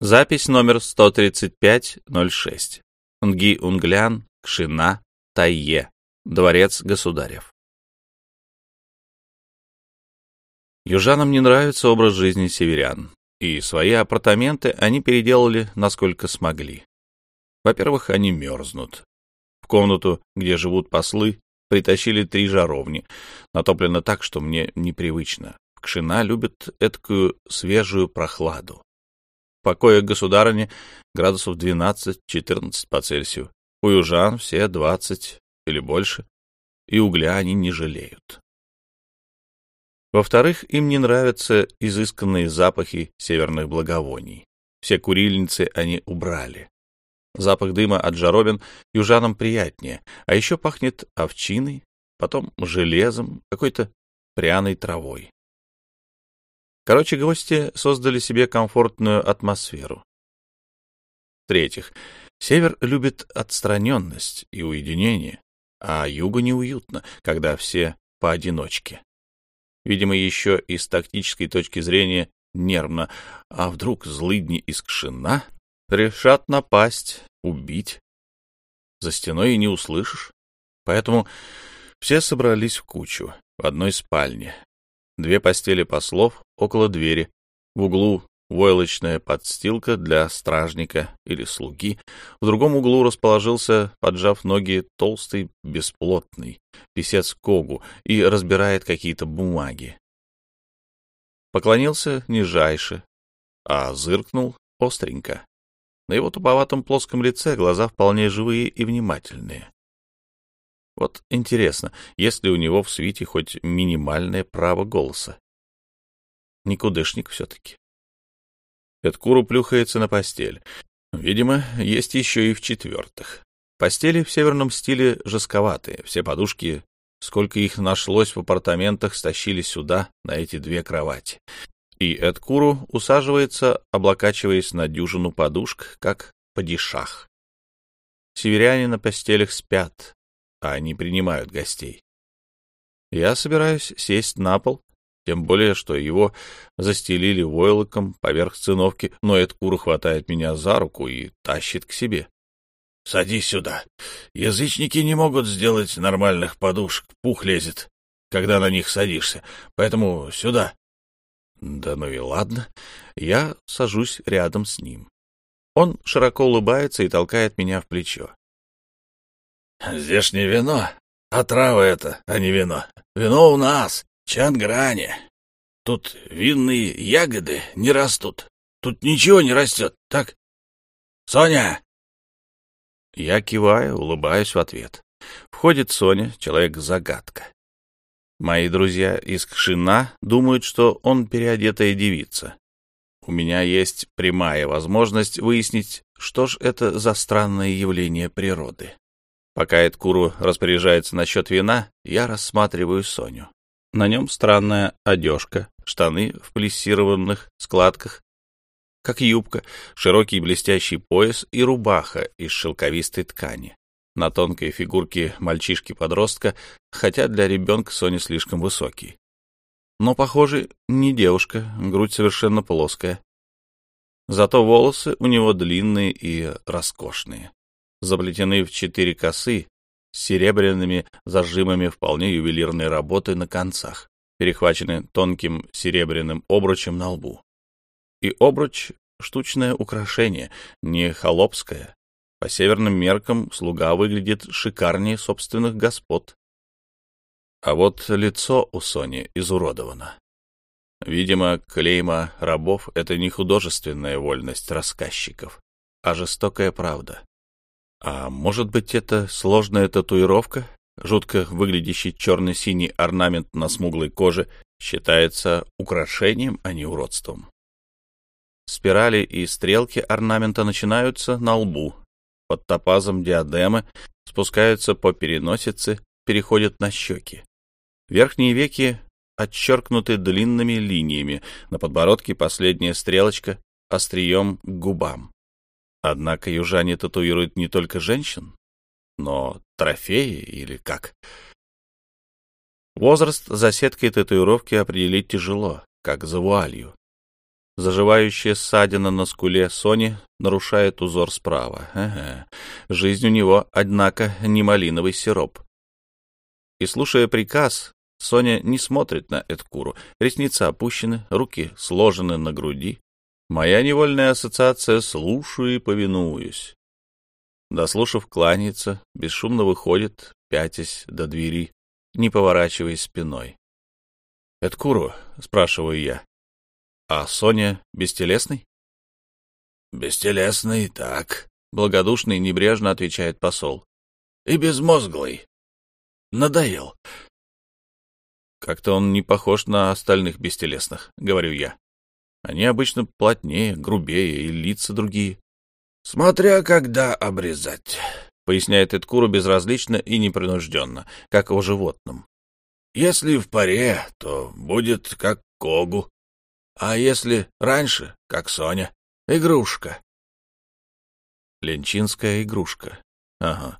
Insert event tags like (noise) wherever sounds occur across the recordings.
Запись номер 13506. Нги Унглян, Кшина, Тайе. Дворец государев. Южанам не нравится образ жизни северян, и свои апартаменты они переделали насколько смогли. Во-первых, они мерзнут. В комнату, где живут послы, притащили три жаровни. Натоплено так, что мне непривычно. Кшина любит эткую свежую прохладу. Покоях государыни градусов 12-14 по Цельсию. У южан все 20 или больше, и угля они не жалеют. Во-вторых, им не нравятся изысканные запахи северных благовоний. Все курильницы они убрали. Запах дыма от жаровин южанам приятнее, а еще пахнет овчиной, потом железом, какой-то пряной травой. Короче, гости создали себе комфортную атмосферу. В-третьих, север любит отстраненность и уединение, а югу неуютно, когда все поодиночке. Видимо, еще и с тактической точки зрения нервно. А вдруг злыдни из Кшина решат напасть, убить? За стеной и не услышишь. Поэтому все собрались в кучу в одной спальне. Две постели послов около двери. В углу войлочная подстилка для стражника или слуги. В другом углу расположился, поджав ноги, толстый, бесплотный писец Когу и разбирает какие-то бумаги. Поклонился нижайше, а зыркнул остренько. На его туповатом плоском лице глаза вполне живые и внимательные. Вот интересно, есть ли у него в свите хоть минимальное право голоса? Никудышник все-таки. Эдкуру плюхается на постель. Видимо, есть еще и в-четвертых. Постели в северном стиле жестковатые, все подушки, сколько их нашлось в апартаментах, стащили сюда, на эти две кровати. И Эдкуру усаживается, облокачиваясь на дюжину подушек, как падишах. Северяне на постелях спят, а они принимают гостей. Я собираюсь сесть на пол тем более, что его застелили войлоком поверх циновки, но Эдкур хватает меня за руку и тащит к себе. — Садись сюда. Язычники не могут сделать нормальных подушек, пух лезет, когда на них садишься, поэтому сюда. Да ну и ладно. Я сажусь рядом с ним. Он широко улыбается и толкает меня в плечо. — Здешнее вино. Отрава это, а не вино. Вино у нас. Чангране. Тут винные ягоды не растут. Тут ничего не растет, так? Соня!» Я киваю, улыбаюсь в ответ. Входит Соня, человек-загадка. Мои друзья из Кшина думают, что он переодетая девица. У меня есть прямая возможность выяснить, что ж это за странное явление природы. Пока Эдкуру распоряжается насчет вина, я рассматриваю Соню. На нем странная одежка, штаны в плессированных складках, как юбка, широкий блестящий пояс и рубаха из шелковистой ткани. На тонкой фигурке мальчишки-подростка, хотя для ребенка Соня слишком высокий. Но, похоже, не девушка, грудь совершенно плоская. Зато волосы у него длинные и роскошные, заплетены в четыре косы с серебряными зажимами вполне ювелирной работы на концах, перехвачены тонким серебряным обручем на лбу. И обруч — штучное украшение, не холопское. По северным меркам слуга выглядит шикарнее собственных господ. А вот лицо у Сони изуродовано. Видимо, клейма рабов — это не художественная вольность рассказчиков, а жестокая правда. А может быть, это сложная татуировка? Жутко выглядящий черно-синий орнамент на смуглой коже считается украшением, а не уродством. Спирали и стрелки орнамента начинаются на лбу, под топазом диадемы, спускаются по переносице, переходят на щеки. Верхние веки отчеркнуты длинными линиями, на подбородке последняя стрелочка острием к губам. Однако южане татуируют не только женщин, но трофеи или как. Возраст за сеткой татуировки определить тяжело, как за вуалью. Заживающая ссадина на скуле Сони нарушает узор справа. Ага. Жизнь у него, однако, не малиновый сироп. И, слушая приказ, Соня не смотрит на Эдкуру. Ресницы опущены, руки сложены на груди. Моя невольная ассоциация «слушаю и повинуюсь». Дослушав, кланяется, бесшумно выходит, пятясь до двери, не поворачиваясь спиной. «Эдкуру?» — спрашиваю я. «А Соня бестелесный?» «Бестелесный, так», — благодушный небрежно отвечает посол. «И безмозглый. Надоел». «Как-то он не похож на остальных бестелесных», — говорю я. «Они обычно плотнее, грубее и лица другие». «Смотря когда обрезать», — поясняет Эдкуру безразлично и непринужденно, как о животном. «Если в паре, то будет как Когу, а если раньше, как Соня, игрушка». Ленчинская игрушка. Ага.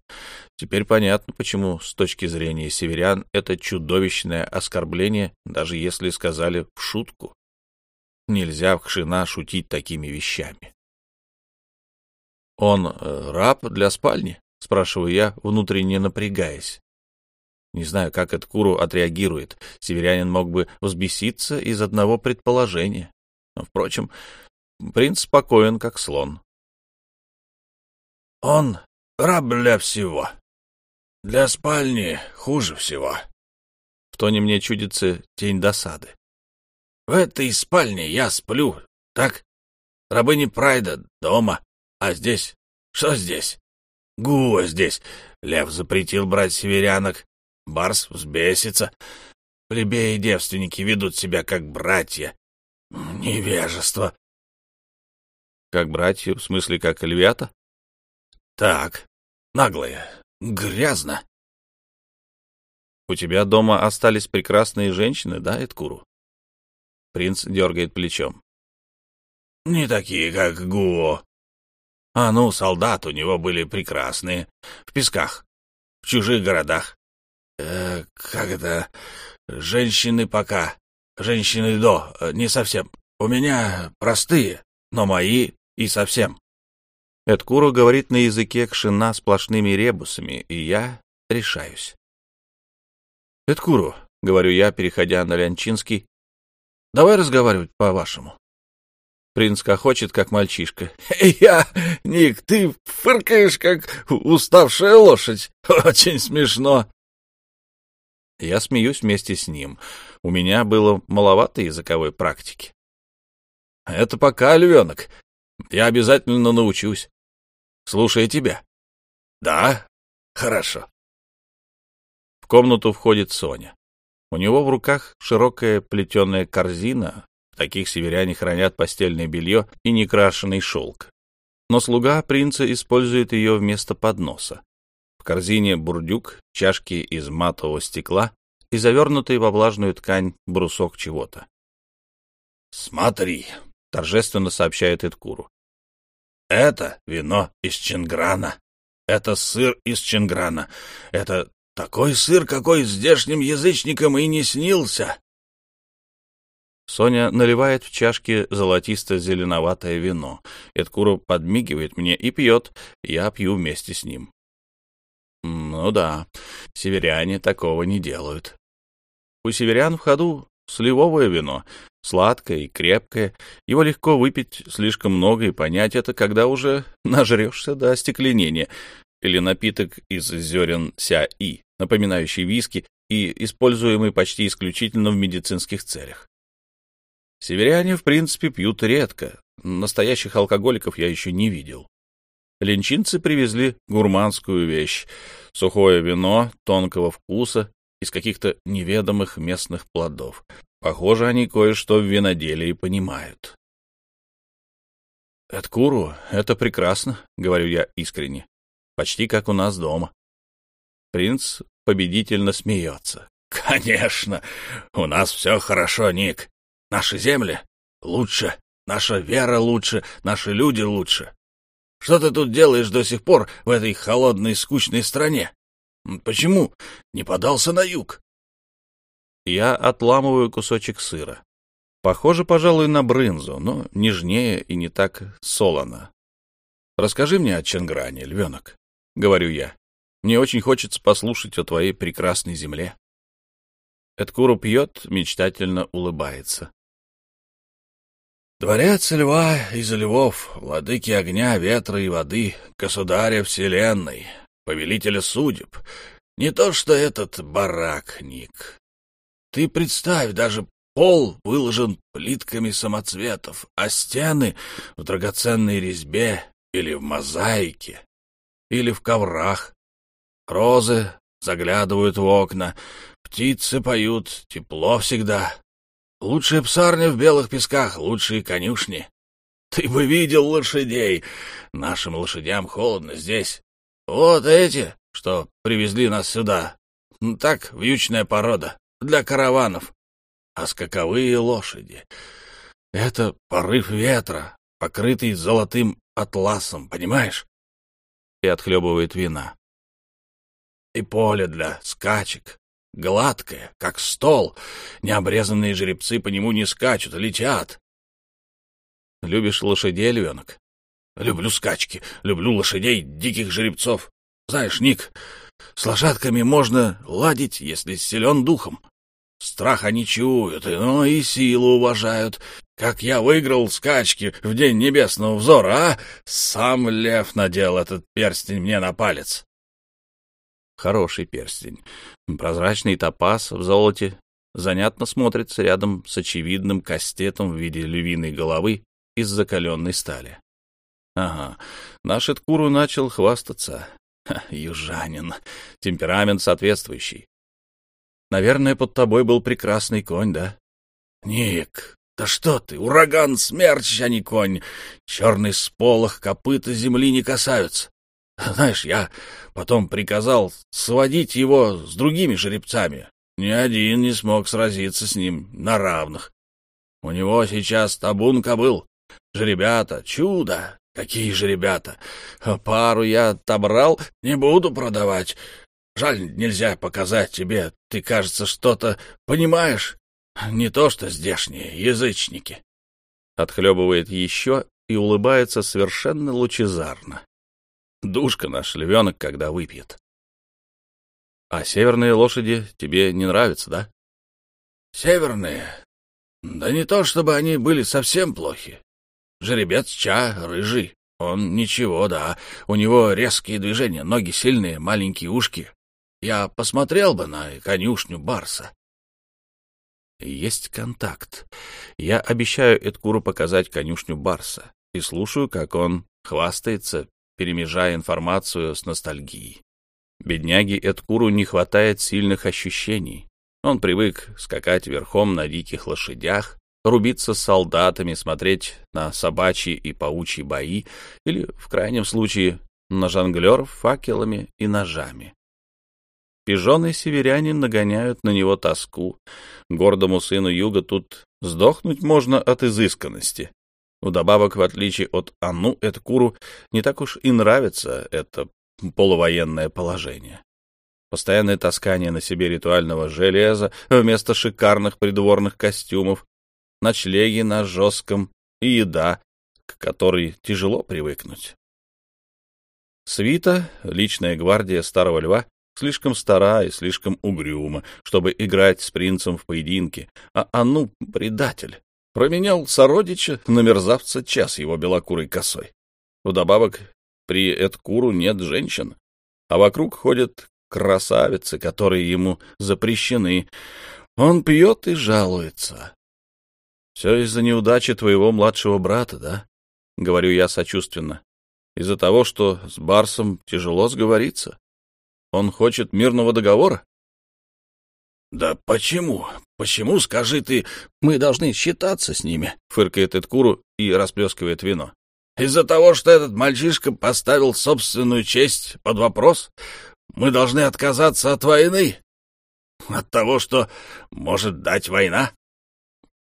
Теперь понятно, почему с точки зрения северян это чудовищное оскорбление, даже если сказали в шутку. Нельзя в Хшина шутить такими вещами. «Он э, раб для спальни?» — спрашиваю я, внутренне напрягаясь. Не знаю, как этот Куру отреагирует. Северянин мог бы взбеситься из одного предположения. Но, впрочем, принц спокоен, как слон. «Он раб для всего. Для спальни хуже всего». В тоне мне чудится тень досады. «В этой спальне я сплю, так? Рабыни Прайда дома, а здесь? Что здесь? Гуа здесь. Лев запретил брать северянок, Барс взбесится. Плебеи и девственники ведут себя как братья. Невежество. Как братья, в смысле, как львята? Так, наглые, грязно. У тебя дома остались прекрасные женщины, да, Эдкуру? Принц дергает плечом. Не такие, как Гуо. А ну, солдат у него были прекрасные. В песках, в чужих городах. Э, как это? Женщины пока. Женщины до. Э, не совсем. У меня простые, но мои и совсем. Эдкуру говорит на языке кшина сплошными ребусами, и я решаюсь. Эдкуру, — говорю я, переходя на Лянчинский, — давай разговаривать по-вашему. Принц хохочет, как мальчишка. (laughs) «Я, Ник, ты фыркаешь, как уставшая лошадь. (laughs) Очень смешно». Я смеюсь вместе с ним. У меня было маловато языковой практики. Это пока, львенок. Я обязательно научусь. Слушая тебя. Да? Хорошо. В комнату входит Соня. У него в руках широкая плетеная корзина. В таких северяне хранят постельное белье и некрашенный шелк. Но слуга принца использует ее вместо подноса. В корзине бурдюк, чашки из матового стекла и завернутый во влажную ткань брусок чего-то. «Смотри», — торжественно сообщает Эдкуру. «Это вино из Чинграна. Это сыр из Чинграна. Это такой сыр, какой здешним язычникам и не снился». Соня наливает в чашки золотисто-зеленоватое вино. Эдкуру подмигивает мне и пьет. Я пью вместе с ним. Ну да, северяне такого не делают. У северян в ходу сливовое вино, сладкое и крепкое. Его легко выпить слишком много и понять это, когда уже (laughs) нажрешься до остекленения. Или напиток из зерен ся-и, напоминающий виски и используемый почти исключительно в медицинских целях. Северяне, в принципе, пьют редко. Настоящих алкоголиков я еще не видел. Ленчинцы привезли гурманскую вещь — сухое вино тонкого вкуса из каких-то неведомых местных плодов. Похоже, они кое-что в виноделии понимают. «Эткуру — это прекрасно», — говорю я искренне. «Почти как у нас дома». Принц победительно смеется. «Конечно! У нас все хорошо, Ник. Наши земли лучше, наша вера лучше, наши люди лучше. Что ты тут делаешь до сих пор в этой холодной, скучной стране? Почему не подался на юг? Я отламываю кусочек сыра. Похоже, пожалуй, на брынзу, но нежнее и не так солоно. Расскажи мне о Ченгране, львенок, — говорю я. Мне очень хочется послушать о твоей прекрасной земле. Эдкуру пьет, мечтательно улыбается. Дворец льва из львов, владыки огня, ветра и воды, государя вселенной, повелителя судеб. Не то что этот барак, Ник. Ты представь, даже пол выложен плитками самоцветов, а стены в драгоценной резьбе или в мозаике, или в коврах. Розы заглядывают в окна, птицы поют, тепло всегда. Лучшая псарня в белых песках, лучшие конюшни. Ты бы видел лошадей. Нашим лошадям холодно здесь. Вот эти, что привезли нас сюда. Так, вьючная порода, для караванов. А скаковые лошади — это порыв ветра, покрытый золотым атласом, понимаешь? И отхлебывает вина. И поле для скачек, гладкое, как стол. Необрезанные жеребцы по нему не скачут, а летят. Любишь лошадей, львенок? Люблю скачки, люблю лошадей, диких жеребцов. Знаешь, Ник, с лошадками можно ладить, если силен духом. Страх они чуют, но и силу уважают. Как я выиграл скачки в день небесного взора, а? Сам лев надел этот перстень мне на палец. Хороший перстень. Прозрачный топаз в золоте занятно смотрится рядом с очевидным кастетом в виде львиной головы из закаленной стали. Ага, наш Эдкуру начал хвастаться. Ха, южанин. Темперамент соответствующий. Наверное, под тобой был прекрасный конь, да? Ник, да что ты, ураган, смерч, а не конь. Черный сполох копыта земли не касаются. Знаешь, я потом приказал сводить его с другими жеребцами. Ни один не смог сразиться с ним на равных. У него сейчас табун кобыл. Жеребята, чудо! Какие же ребята! Пару я отобрал, не буду продавать. Жаль, нельзя показать тебе. Ты, кажется, что-то понимаешь. Не то что здешние язычники. Отхлебывает еще и улыбается совершенно лучезарно. Душка наш львенок, когда выпьет. А северные лошади тебе не нравятся, да? Северные? Да не то, чтобы они были совсем плохи. Жеребец Ча рыжий. Он ничего, да. У него резкие движения, ноги сильные, маленькие ушки. Я посмотрел бы на конюшню Барса. Есть контакт. Я обещаю Эдкуру показать конюшню Барса и слушаю, как он хвастается перемежая информацию с ностальгией. Бедняге Эдкуру не хватает сильных ощущений. Он привык скакать верхом на диких лошадях, рубиться с солдатами, смотреть на собачьи и паучьи бои или, в крайнем случае, на жонглеров факелами и ножами. Пижоны северяне нагоняют на него тоску. Гордому сыну юга тут сдохнуть можно от изысканности. Вдобавок, в отличие от Анну Эдкуру, не так уж и нравится это полувоенное положение. Постоянное таскание на себе ритуального железа вместо шикарных придворных костюмов, ночлеги на жестком и еда, к которой тяжело привыкнуть. Свита, личная гвардия Старого Льва, слишком стара и слишком угрюма, чтобы играть с принцем в поединке, а Анну — предатель, Променял сородича на мерзавца час его белокурой косой. Вдобавок, при Эдкуру нет женщин, а вокруг ходят красавицы, которые ему запрещены. Он пьет и жалуется. Все из-за неудачи твоего младшего брата, да? — говорю я сочувственно. Из-за того, что с Барсом тяжело сговориться. Он хочет мирного договора? «Да почему? Почему, скажи ты, мы должны считаться с ними?» — фыркает Эдкуру и расплескивает вино. «Из-за того, что этот мальчишка поставил собственную честь под вопрос, мы должны отказаться от войны? От того, что может дать война?»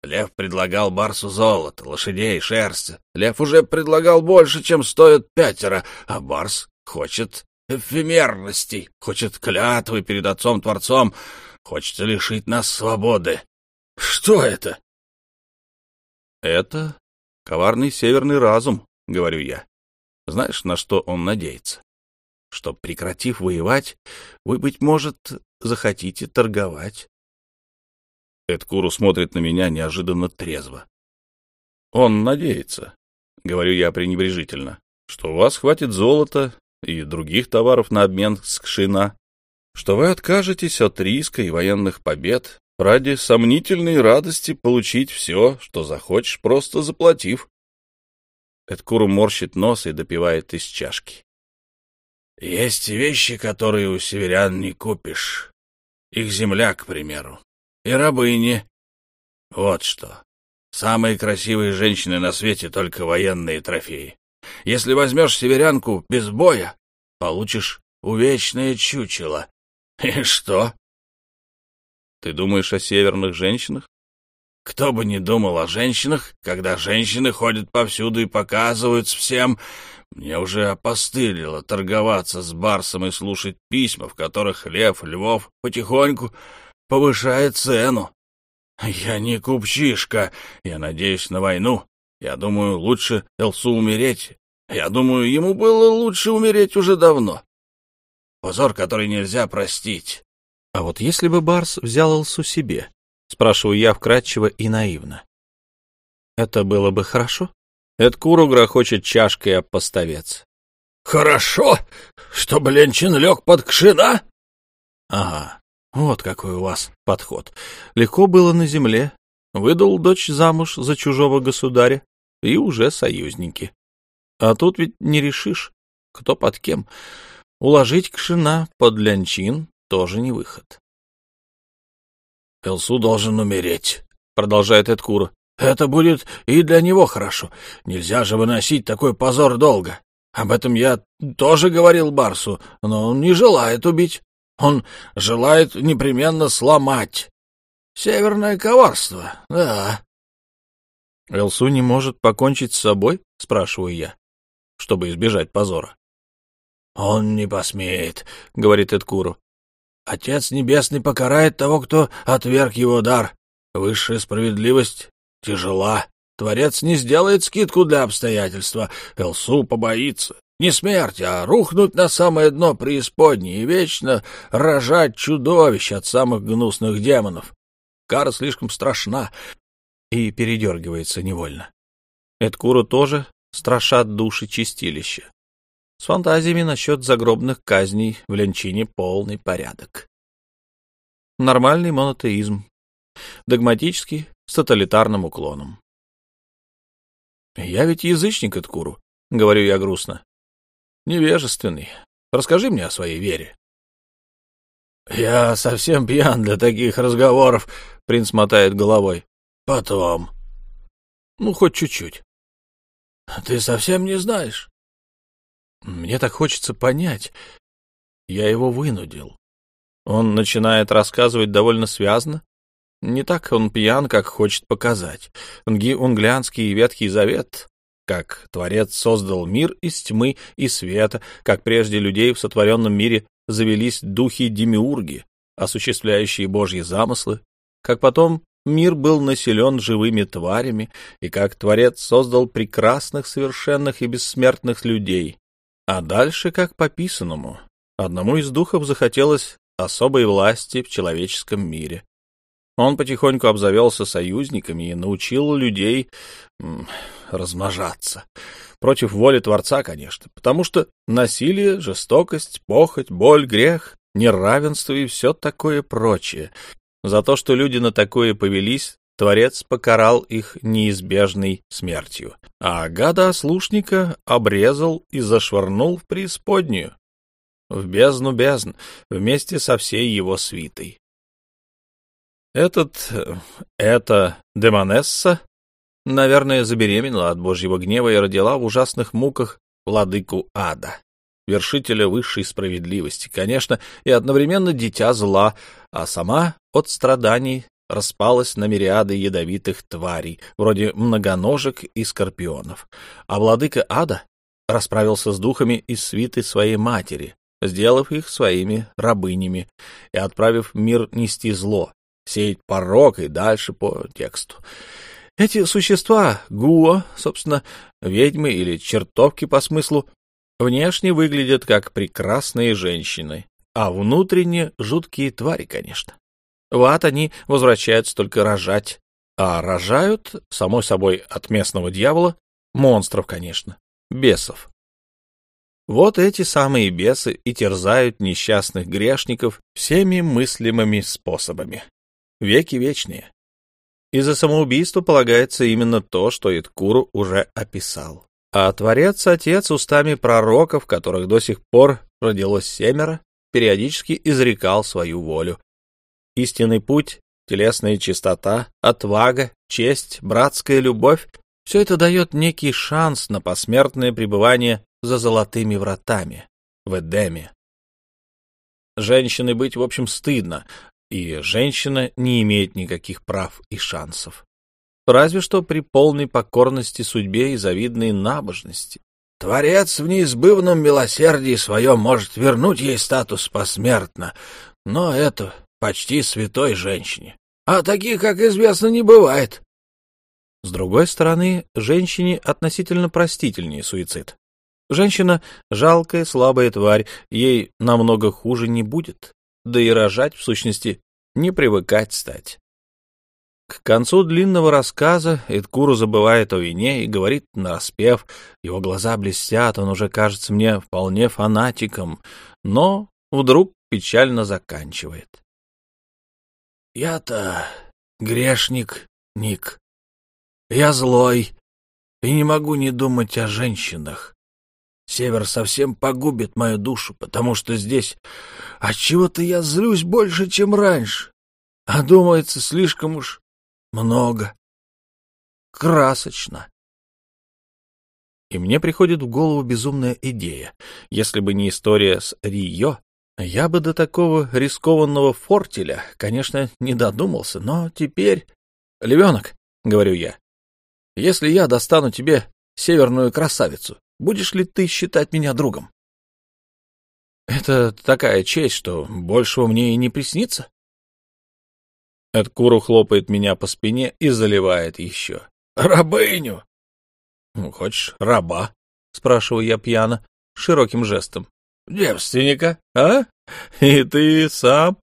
Лев предлагал Барсу золото, лошадей, шерсть. Лев уже предлагал больше, чем стоят пятеро, а Барс хочет эфемерностей, хочет клятвы перед Отцом-Творцом, Хочется лишить нас свободы. Что это? Это коварный северный разум, говорю я. Знаешь, на что он надеется? Что, прекратив воевать, вы, быть может, захотите торговать. Эдкуру смотрит на меня неожиданно трезво. Он надеется, говорю я пренебрежительно, что у вас хватит золота и других товаров на обмен с Кшина, что вы откажетесь от риска и военных побед ради сомнительной радости получить все, что захочешь, просто заплатив. Эдкуру морщит нос и допивает из чашки. Есть вещи, которые у северян не купишь. Их земля, к примеру. И рабыни. Вот что. Самые красивые женщины на свете — только военные трофеи. Если возьмешь северянку без боя, получишь увечное чучело. (laughs) И что? Ты думаешь о северных женщинах? Кто бы ни думал о женщинах, когда женщины ходят повсюду и показываются всем. Мне уже опостылило торговаться с Барсом и слушать письма, в которых Лев Львов потихоньку повышает цену. Я не купчишка, я надеюсь на войну. Я думаю, лучше Элсу умереть. Я думаю, ему было лучше умереть уже давно. Позор, который нельзя простить. А вот если бы Барс взял Элсу себе, спрашиваю я вкратчиво и наивно. Это было бы хорошо? Эдкуру грохочет чашкой об поставец. Хорошо, чтобы Ленчин лег под кшина? Ага, вот какой у вас подход. Легко было на земле. Выдал дочь замуж за чужого государя, и уже союзники. А тут ведь не решишь, кто под кем. Уложить кшина под лянчин тоже не выход. «Элсу должен умереть», — продолжает Эдкура. «Это будет и для него хорошо. Нельзя же выносить такой позор долго. Об этом я тоже говорил Барсу, но он не желает убить. Он желает непременно сломать. Северное коварство, да. Элсу не может покончить с собой, спрашиваю я, чтобы избежать позора. Он не посмеет, говорит Эдкуру. Отец Небесный покарает того, кто отверг его дар. Высшая справедливость тяжела. Творец не сделает скидку для обстоятельства. Элсу побоится. Не смерть, а рухнуть на самое дно преисподней и вечно рожать чудовищ от самых гнусных демонов. Кара слишком страшна и передергивается невольно. Эдкуру тоже страшат души чистилища. С фантазиями насчет загробных казней в Ленчине полный порядок. Нормальный монотеизм. Догматический, с тоталитарным уклоном. «Я ведь язычник, Эдкуру», — говорю я грустно. «Невежественный. Расскажи мне о своей вере». «Я совсем пьян для таких разговоров», — принц мотает головой. «Потом». «Ну, хоть чуть-чуть». «Ты совсем не знаешь?» Мне так хочется понять. Я его вынудил. Он начинает рассказывать довольно связно. Не так он пьян, как хочет показать. Унглянский Ветхий Завет, как Творец создал мир из тьмы и света, как прежде людей в сотворенном мире завелись духи-демиурги, осуществляющие Божьи замыслы, как потом мир был населен живыми тварями, и как Творец создал прекрасных, совершенных и бессмертных людей, а дальше как по писанному. Одному из духов захотелось особой власти в человеческом мире. Он потихоньку обзавелся союзниками и научил людей размножаться. Против воли Творца, конечно, потому что насилие, жестокость, похоть, боль, грех, неравенство и все такое прочее. За то, что люди на такое повелись, Творец покарал их неизбежной смертью, а гада-ослушника обрезал и зашвырнул в преисподнюю, в бездну бездн, вместе со всей его свитой. Этот, эта Демонесса, наверное, забеременела от Божьего гнева и родила в ужасных муках владыку ада, вершителя высшей справедливости, конечно, и одновременно дитя зла, а сама от страданий распалась на мириады ядовитых тварей, вроде многоножек и скорпионов. А владыка ада расправился с духами из свиты своей матери, сделав их своими рабынями и отправив мир нести зло, сеять порок и дальше по тексту. Эти существа, гуо, собственно, ведьмы или чертовки по смыслу, внешне выглядят как прекрасные женщины, а внутренне жуткие твари, конечно. В ад они возвращаются только рожать, а рожают, само собой, от местного дьявола, монстров, конечно, бесов. Вот эти самые бесы и терзают несчастных грешников всеми мыслимыми способами. Веки вечные. И за самоубийство полагается именно то, что Иткуру уже описал. А Творец-Отец устами пророков, которых до сих пор родилось семеро, периодически изрекал свою волю. Истинный путь, телесная чистота, отвага, честь, братская любовь — все это дает некий шанс на посмертное пребывание за золотыми вратами в Эдеме. Женщиной быть, в общем, стыдно, и женщина не имеет никаких прав и шансов. Разве что при полной покорности судьбе и завидной набожности. Творец в неизбывном милосердии своем может вернуть ей статус посмертно, но это почти святой женщине. А таких, как известно, не бывает. С другой стороны, женщине относительно простительнее суицид. Женщина — жалкая, слабая тварь, ей намного хуже не будет да и рожать, в сущности, не привыкать стать. К концу длинного рассказа Эдкуру забывает о вине и говорит нараспев. Его глаза блестят, он уже кажется мне вполне фанатиком, но вдруг печально заканчивает. «Я-то грешник, Ник. Я злой и не могу не думать о женщинах. Север совсем погубит мою душу, потому что здесь отчего-то я злюсь больше, чем раньше. А думается, слишком уж много. Красочно. И мне приходит в голову безумная идея. Если бы не история с Рио, я бы до такого рискованного фортеля, конечно, не додумался, но теперь... — Львенок, — говорю я, — если я достану тебе северную красавицу, Будешь ли ты считать меня другом? Это такая честь, что большего мне и не приснится. Эдкуру хлопает меня по спине и заливает еще. «Рабыню!» «Ну, хочешь, раба?» — спрашиваю я пьяно, широким жестом. «Девственника, а? И ты сам?»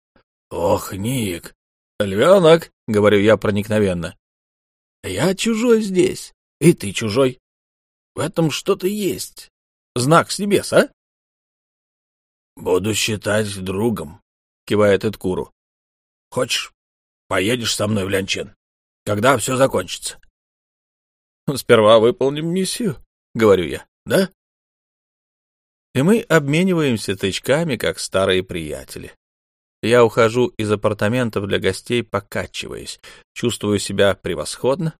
«Ох, Ник!» «Львенок!» — говорю я проникновенно. «Я чужой здесь, и ты чужой. В этом что-то есть. Знак с небес, а? — Буду считать другом, — кивает Эдкуру. — Хочешь, поедешь со мной в Лянчен? Когда все закончится? — Сперва выполним миссию, — говорю я, — да? И мы обмениваемся тычками, как старые приятели. Я ухожу из апартаментов для гостей, покачиваясь, чувствую себя превосходно,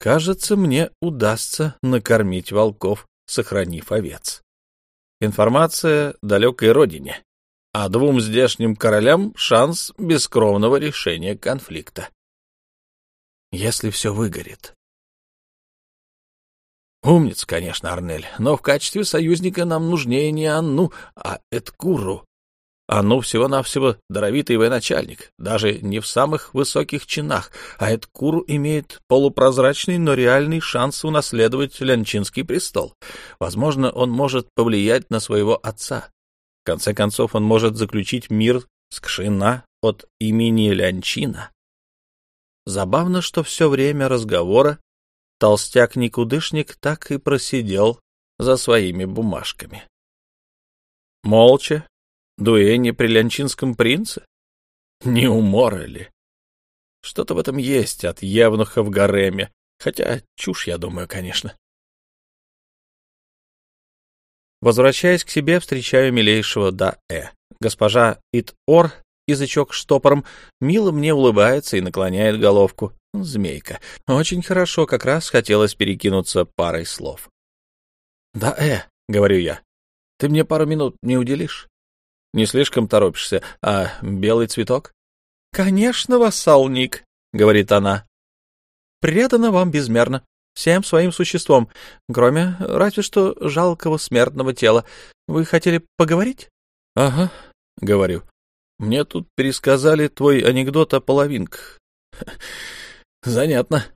Кажется, мне удастся накормить волков, сохранив овец. Информация далекой родине, а двум здешним королям шанс бескровного решения конфликта. Если все выгорит. Умница, конечно, Арнель, но в качестве союзника нам нужнее не Анну, а Эдкуру. А ну, всего-навсего даровитый военачальник, даже не в самых высоких чинах, а Эдкур имеет полупрозрачный, но реальный шанс унаследовать Лянчинский престол. Возможно, он может повлиять на своего отца. В конце концов, он может заключить мир с Кшина от имени Лянчина. Забавно, что все время разговора толстяк-никудышник так и просидел за своими бумажками. Молча, Дуэни при Лянчинском принце? Не умора ли? Что-то в этом есть от евнуха в гареме, хотя чушь, я думаю, конечно. Возвращаясь к себе, встречаю милейшего Даэ. Госпожа Ит-Ор, язычок штопором, мило мне улыбается и наклоняет головку. Змейка. Очень хорошо, как раз хотелось перекинуться парой слов. «Да-э», — говорю я, — «ты мне пару минут не уделишь?» Не слишком торопишься, а белый цветок? — Конечно, вассал Ник, — говорит она. — Предана вам безмерно, всем своим существом, кроме разве что жалкого смертного тела. Вы хотели поговорить? — Ага, — говорю. Мне тут пересказали твой анекдот о половинках. — Занятно.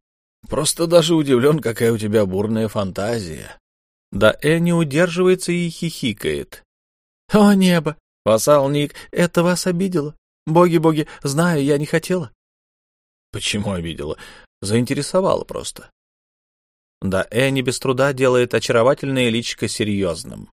Просто даже удивлен, какая у тебя бурная фантазия. Да Э не удерживается и хихикает. О, небо! Вассал Ник, это вас обидело? Боги-боги, знаю, я не хотела. Почему обидела? Заинтересовала просто. Да Э не без труда делает очаровательное личико серьезным.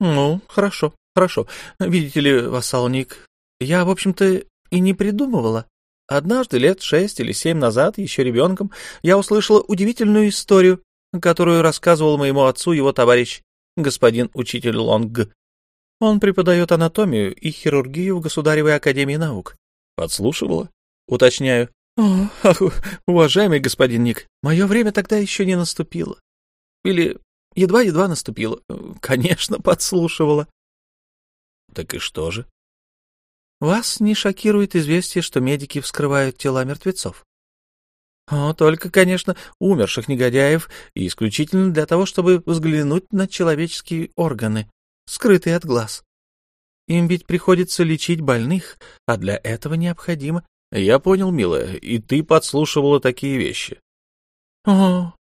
Ну, хорошо, хорошо. Видите ли, вассал Ник, я, в общем-то, и не придумывала. Однажды, лет шесть или семь назад, еще ребенком, я услышала удивительную историю, которую рассказывал моему отцу его товарищ, господин учитель Лонг. Он преподает анатомию и хирургию в Государевой академии наук. Подслушивала? Уточняю. О, ах, уважаемый господин Ник, мое время тогда еще не наступило. Или едва-едва наступило. Конечно, подслушивала. Так и что же? Вас не шокирует известие, что медики вскрывают тела мертвецов? О, только, конечно, умерших негодяев, и исключительно для того, чтобы взглянуть на человеческие органы, скрытые от глаз. Им ведь приходится лечить больных, а для этого необходимо... Я понял, милая, и ты подслушивала такие вещи. О,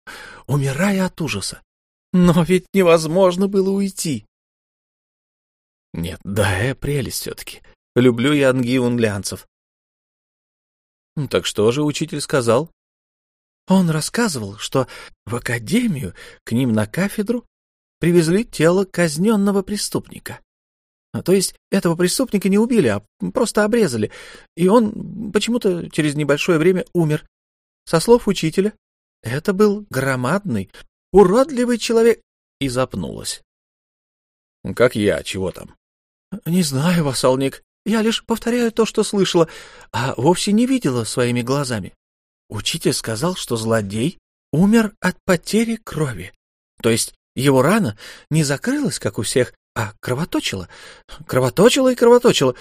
умирая от ужаса. Но ведь невозможно было уйти. Нет, да, э, прелесть все-таки. Люблю я ангиунлянцев. Ну, так что же учитель сказал? Он рассказывал, что в академию к ним на кафедру привезли тело казненного преступника. А, то есть этого преступника не убили, а просто обрезали, и он почему-то через небольшое время умер. Со слов учителя, это был громадный, уродливый человек, и запнулась. — Как я, чего там? — Не знаю, вассалник. Я лишь повторяю то, что слышала, а вовсе не видела своими глазами. Учитель сказал, что злодей умер от потери крови. То есть его рана не закрылась, как у всех, а кровоточила. Кровоточила и кровоточила.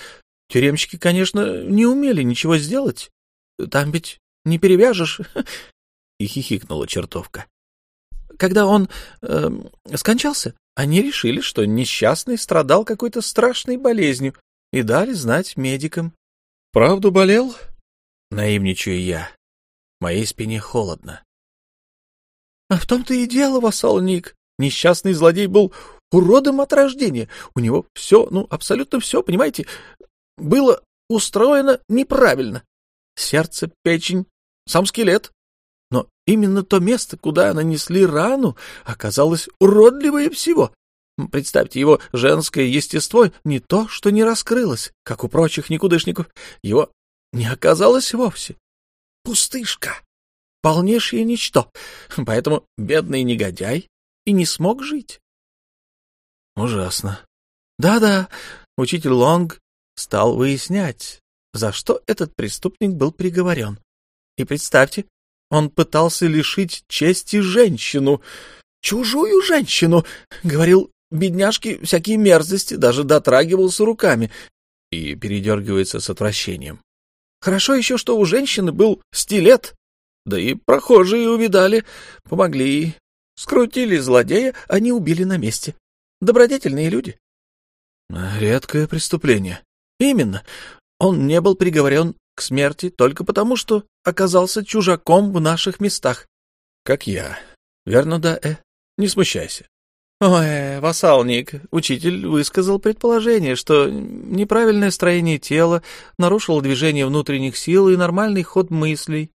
Тюремщики, конечно, не умели ничего сделать. Там ведь не перевяжешь. И хихикнула чертовка. Когда он э, скончался, они решили, что несчастный страдал какой-то страшной болезнью, и дали знать медикам. — Правду болел? — наивничаю я. Моей спине холодно. — А в том-то и дело, вассал Ник. Несчастный злодей был уродом от рождения. У него все, ну, абсолютно все, понимаете, было устроено неправильно. Сердце, печень, сам скелет. Но именно то место, куда нанесли рану, оказалось уродливее всего. Представьте, его женское естество не то, что не раскрылось, как у прочих никудышников, его не оказалось вовсе. Пустышка, полнейшее ничто, поэтому бедный негодяй и не смог жить. Ужасно. Да-да, учитель Лонг стал выяснять, за что этот преступник был приговорен. И представьте, он пытался лишить чести женщину, чужую женщину, говорил, бедняжки всякие мерзости, даже дотрагивался руками и передергивается с отвращением. Хорошо еще, что у женщины был стилет, да и прохожие увидали, помогли, скрутили злодея, они убили на месте. Добродетельные люди. Редкое преступление. Именно. Он не был приговорен к смерти только потому, что оказался чужаком в наших местах. Как я. Верно, да, э? Не смущайся. Ой, вассалник, учитель высказал предположение, что неправильное строение тела нарушило движение внутренних сил и нормальный ход мыслей,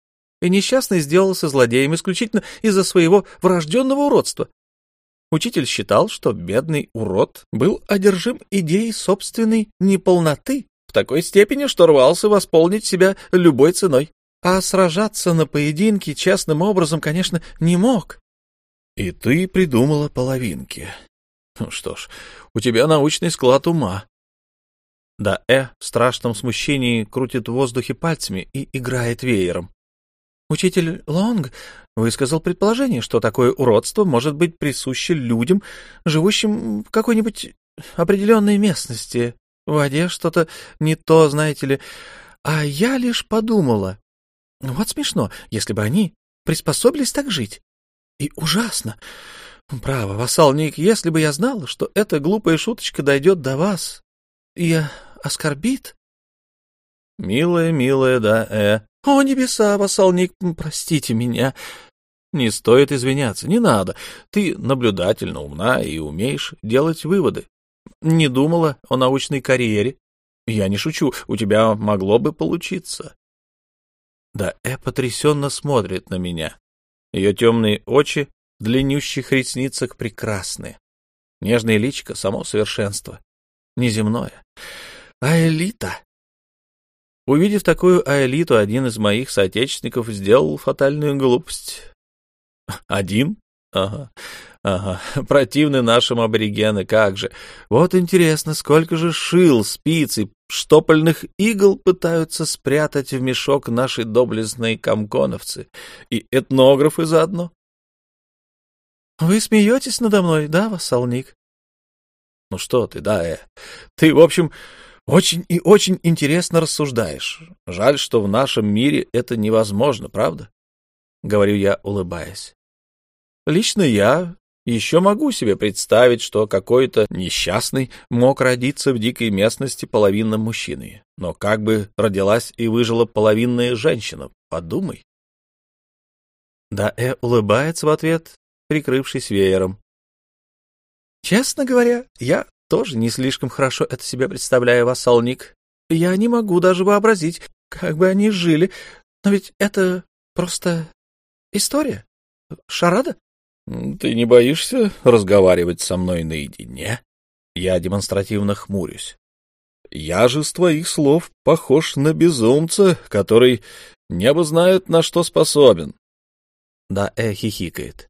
и несчастный сделался злодеем исключительно из-за своего врожденного уродства. Учитель считал, что бедный урод был одержим идеей собственной неполноты в такой степени, что рвался восполнить себя любой ценой. А сражаться на поединке честным образом, конечно, не мог. И ты придумала половинки. Ну что ж, у тебя научный склад ума. Да Э в страшном смущении крутит в воздухе пальцами и играет веером. Учитель Лонг высказал предположение, что такое уродство может быть присуще людям, живущим в какой-нибудь определенной местности. В воде что-то не то, знаете ли. А я лишь подумала. Вот смешно, если бы они приспособились так жить. И ужасно. Право, вассал Ник, если бы я знал, что эта глупая шуточка дойдет до вас и оскорбит... Милая, милая, да, э, О, небеса, вассалник, простите меня. Не стоит извиняться, не надо. Ты наблюдательно умна и умеешь делать выводы. Не думала о научной карьере. Я не шучу, у тебя могло бы получиться. Да Э потрясенно смотрит на меня. Ее темные очи в длиннющих ресницах прекрасны. Нежное личико — само совершенство. Неземное. А элита? Увидев такую аэлиту, один из моих соотечественников сделал фатальную глупость. Один? Ага, ага, противны нашим аборигены, как же. Вот интересно, сколько же шил, спиц и штопольных игл пытаются спрятать в мешок наши доблестные комконовцы и этнографы заодно. Вы смеетесь надо мной, да, вассалник? Ну что ты, да, э. Ты, в общем, очень и очень интересно рассуждаешь. Жаль, что в нашем мире это невозможно, правда? Говорю я, улыбаясь. Лично я еще могу себе представить, что какой-то несчастный мог родиться в дикой местности половинным мужчиной. Но как бы родилась и выжила половинная женщина? Подумай. Да, Э улыбается в ответ, прикрывшись веером. Честно говоря, я тоже не слишком хорошо это себе представляю, вассалник. Я не могу даже вообразить, как бы они жили. Но ведь это просто история. Шарада? Ты не боишься разговаривать со мной наедине? Я демонстративно хмурюсь. Я же с твоих слов похож на безумца, который небо знает, на что способен. Да, э, хихикает.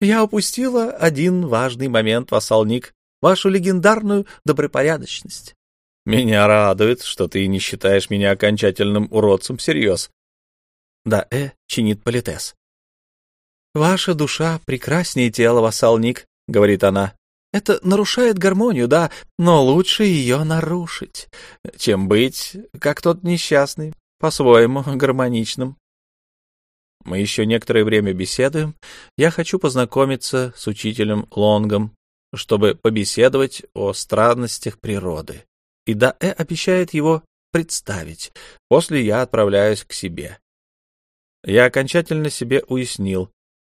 Я упустила один важный момент, вассалник, вашу легендарную добропорядочность. Меня радует, что ты не считаешь меня окончательным уродцем всерьез. Да, э, чинит политес. «Ваша душа прекраснее тела, вассалник», — говорит она. «Это нарушает гармонию, да, но лучше ее нарушить, чем быть, как тот несчастный, по-своему гармоничным». Мы еще некоторое время беседуем. Я хочу познакомиться с учителем Лонгом, чтобы побеседовать о странностях природы. И Даэ обещает его представить. После я отправляюсь к себе. Я окончательно себе уяснил,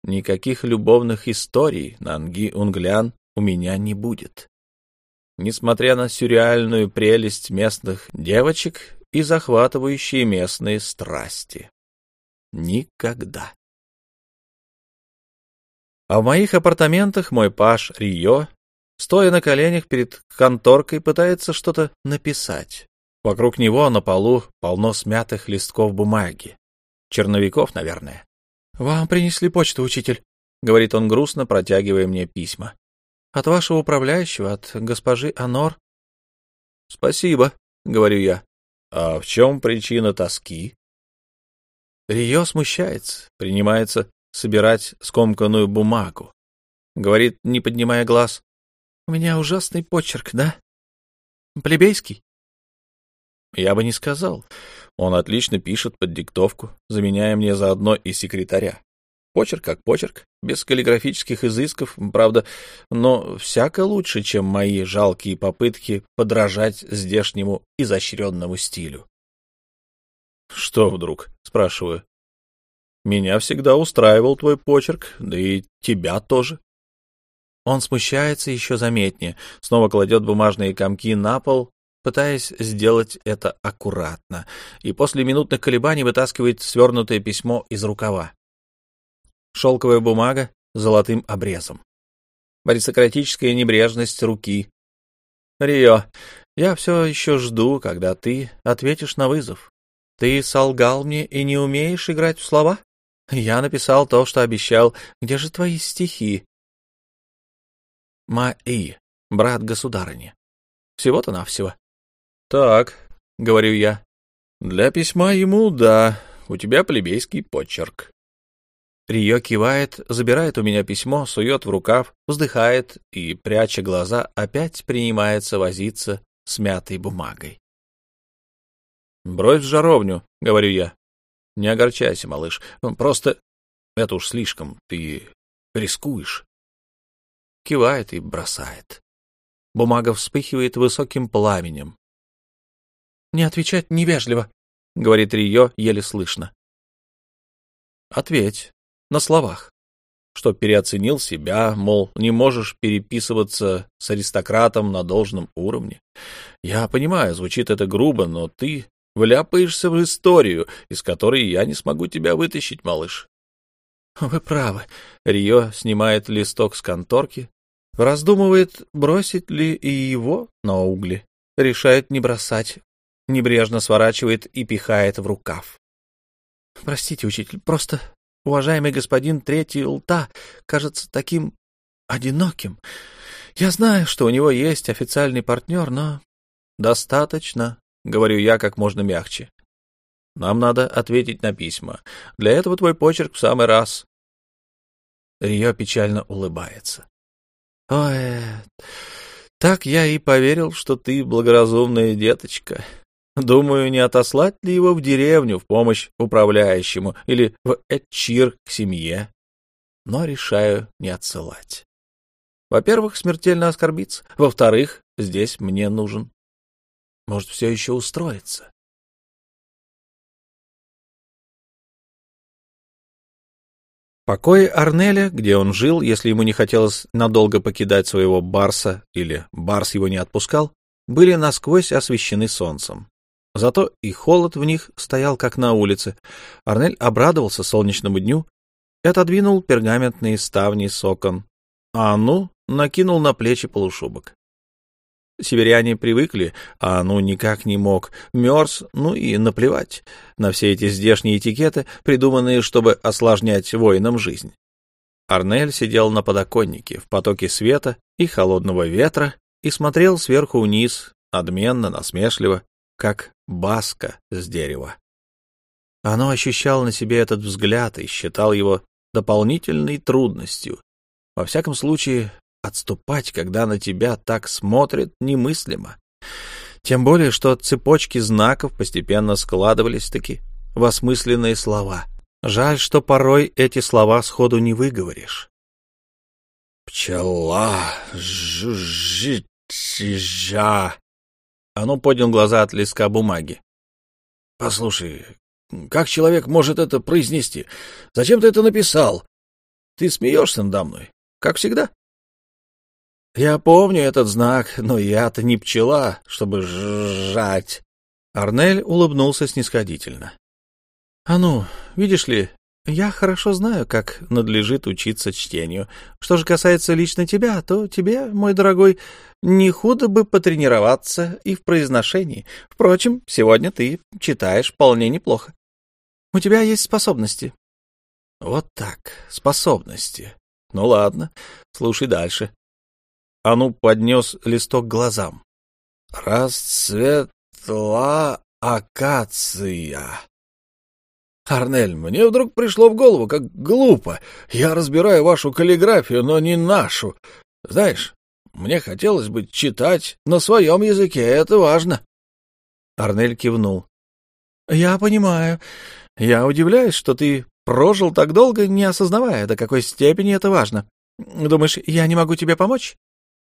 Никаких любовных историй на Анги-Унглян у меня не будет. Несмотря на сюрреальную прелесть местных девочек и захватывающие местные страсти. Никогда. А в моих апартаментах мой паш Рио, стоя на коленях перед конторкой, пытается что-то написать. Вокруг него на полу полно смятых листков бумаги. Черновиков, наверное. «Вам принесли почту, учитель», — говорит он грустно, протягивая мне письма. «От вашего управляющего, от госпожи Анор». «Спасибо», — говорю я. «А в чем причина тоски?» Рио смущается, принимается собирать скомканную бумагу. Говорит, не поднимая глаз. «У меня ужасный почерк, да? Плебейский?» Я бы не сказал. Он отлично пишет под диктовку, заменяя мне заодно и секретаря. Почерк как почерк, без каллиграфических изысков, правда, но всяко лучше, чем мои жалкие попытки подражать здешнему изощренному стилю. «Что вдруг?» — спрашиваю. «Меня всегда устраивал твой почерк, да и тебя тоже». Он смущается еще заметнее, снова кладет бумажные комки на пол пытаясь сделать это аккуратно, и после минутных колебаний вытаскивает свернутое письмо из рукава. Шелковая бумага золотым обрезом. Аристократическая небрежность руки. «Рио, я все еще жду, когда ты ответишь на вызов. Ты солгал мне и не умеешь играть в слова? Я написал то, что обещал. Где же твои стихи?» Маи, брат государыни. Всего-то навсего. «Так», — говорю я, — «для письма ему, да, у тебя плебейский почерк». Рио кивает, забирает у меня письмо, сует в рукав, вздыхает и, пряча глаза, опять принимается возиться с мятой бумагой. «Брось в жаровню», — говорю я. «Не огорчайся, малыш, просто это уж слишком, ты рискуешь». Кивает и бросает. Бумага вспыхивает высоким пламенем. Не отвечать невежливо, — говорит Рио еле слышно. Ответь на словах, что переоценил себя, мол, не можешь переписываться с аристократом на должном уровне. Я понимаю, звучит это грубо, но ты вляпаешься в историю, из которой я не смогу тебя вытащить, малыш. Вы правы. Рио снимает листок с конторки, раздумывает, бросить ли и его на угли. Решает не бросать, небрежно сворачивает и пихает в рукав. Простите, учитель, просто уважаемый господин Третий Лта кажется таким одиноким. Я знаю, что у него есть официальный партнер, но достаточно, говорю я как можно мягче. Нам надо ответить на письма. Для этого твой почерк в самый раз. Рио печально улыбается. Ой, так я и поверил, что ты благоразумная деточка. Думаю, не отослать ли его в деревню в помощь управляющему или в Этчир к семье, но решаю не отсылать. Во-первых, смертельно оскорбиться. Во-вторых, здесь мне нужен. Может, все еще устроится. Покои Арнеля, где он жил, если ему не хотелось надолго покидать своего барса или барс его не отпускал, были насквозь освещены солнцем. Зато и холод в них стоял, как на улице. Арнель обрадовался солнечному дню и отодвинул пергаментные ставни с окон, а Анну накинул на плечи полушубок. Северяне привыкли, а ну никак не мог. Мерз, ну и наплевать на все эти здешние этикеты, придуманные, чтобы осложнять воинам жизнь. Арнель сидел на подоконнике в потоке света и холодного ветра и смотрел сверху вниз, надменно, насмешливо, как баска с дерева. Оно ощущало на себе этот взгляд и считал его дополнительной трудностью. Во всяком случае, Отступать, когда на тебя так смотрят, немыслимо. Тем более, что цепочки знаков постепенно складывались-таки в осмысленные слова. Жаль, что порой эти слова сходу не выговоришь. «Пчела жужжит жа...» Оно поднял глаза от листка бумаги. «Послушай, как человек может это произнести? Зачем ты это написал? Ты смеешься надо мной, как всегда?» Я помню этот знак, но я-то не пчела, чтобы жать. Арнель улыбнулся снисходительно. А ну, видишь ли, я хорошо знаю, как надлежит учиться чтению. Что же касается лично тебя, то тебе, мой дорогой, не худо бы потренироваться и в произношении. Впрочем, сегодня ты читаешь вполне неплохо. У тебя есть способности. Вот так, способности. Ну ладно, слушай дальше. Ану поднес листок глазам. «Расцветла акация». «Арнель, мне вдруг пришло в голову, как глупо. Я разбираю вашу каллиграфию, но не нашу. Знаешь, мне хотелось бы читать на своем языке, это важно». Арнель кивнул. «Я понимаю. Я удивляюсь, что ты прожил так долго, не осознавая, до какой степени это важно. Думаешь, я не могу тебе помочь?»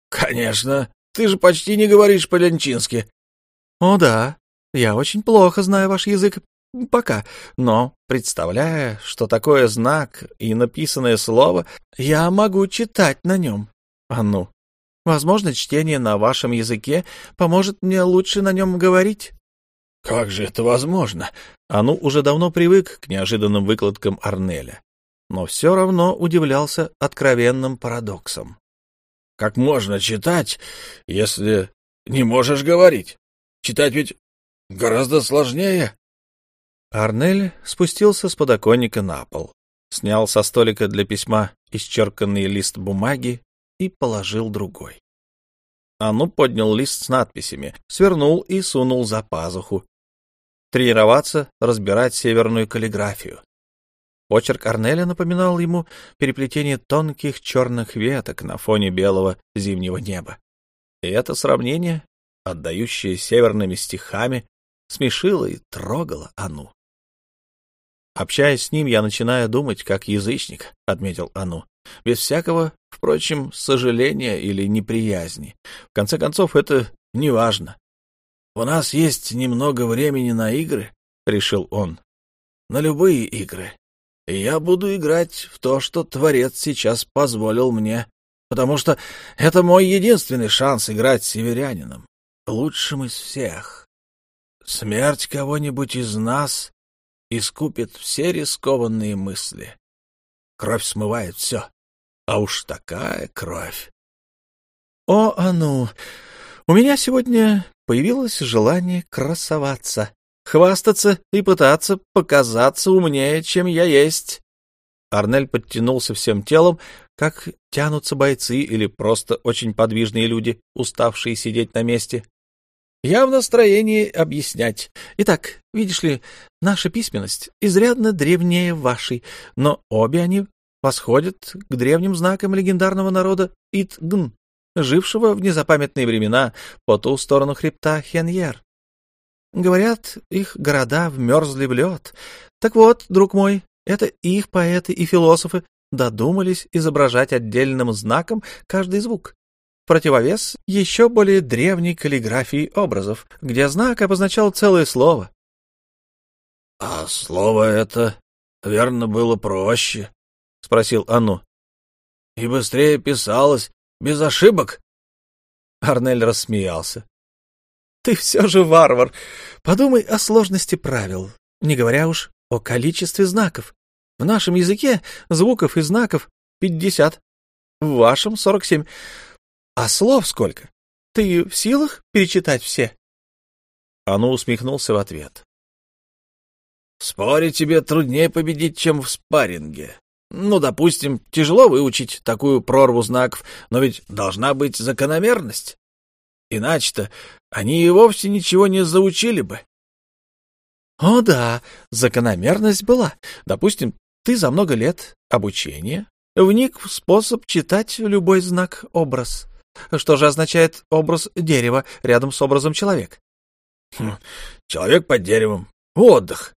«Конечно. Ты же почти не говоришь по-ленчински». «О да, я очень плохо знаю ваш язык. Пока. Но, представляя, что такое знак и написанное слово, я могу читать на нем. А ну, возможно, чтение на вашем языке поможет мне лучше на нем говорить». «Как же это возможно?» Ану уже давно привык к неожиданным выкладкам Арнеля, но все равно удивлялся откровенным парадоксом. Как можно читать, если не можешь говорить? Читать ведь гораздо сложнее. Арнель спустился с подоконника на пол, снял со столика для письма исчерканный лист бумаги и положил другой. Ану поднял лист с надписями, свернул и сунул за пазуху. Тренироваться, разбирать северную каллиграфию. Почерк Арнеля напоминал ему переплетение тонких черных веток на фоне белого зимнего неба. И это сравнение, отдающее северными стихами, смешило и трогало Ану. «Общаясь с ним, я начинаю думать как язычник», — отметил Ану, «без всякого, впрочем, сожаления или неприязни. В конце концов, это не важно. У нас есть немного времени на игры», — решил он. «На любые игры. И я буду играть в то, что Творец сейчас позволил мне, потому что это мой единственный шанс играть северянином, лучшим из всех. Смерть кого-нибудь из нас искупит все рискованные мысли. Кровь смывает все, а уж такая кровь. О, а ну! У меня сегодня появилось желание красоваться, хвастаться и пытаться показаться умнее, чем я есть. Арнель подтянулся всем телом, как тянутся бойцы или просто очень подвижные люди, уставшие сидеть на месте. Я в настроении объяснять. Итак, видишь ли, наша письменность изрядно древнее вашей, но обе они восходят к древним знакам легендарного народа Итгн, жившего в незапамятные времена по ту сторону хребта Хеньер. Говорят, их города вмерзли в лед. Так вот, друг мой, это их поэты и философы додумались изображать отдельным знаком каждый звук противовес еще более древней каллиграфии образов, где знак обозначал целое слово. — А слово это, верно, было проще? — спросил Ану. — И быстрее писалось, без ошибок? Арнель рассмеялся. — Ты все же варвар. Подумай о сложности правил, не говоря уж о количестве знаков. В нашем языке звуков и знаков пятьдесят, в вашем сорок семь. А слов сколько? Ты в силах перечитать все? Ану усмехнулся в ответ. В споре тебе труднее победить, чем в спарринге. Ну, допустим, тяжело выучить такую прорву знаков, но ведь должна быть закономерность. Иначе-то они и вовсе ничего не заучили бы. О да, закономерность была. Допустим, ты за много лет обучения вник в способ читать любой знак-образ. Что же означает образ дерева рядом с образом человека? Хм, человек под деревом. Отдых.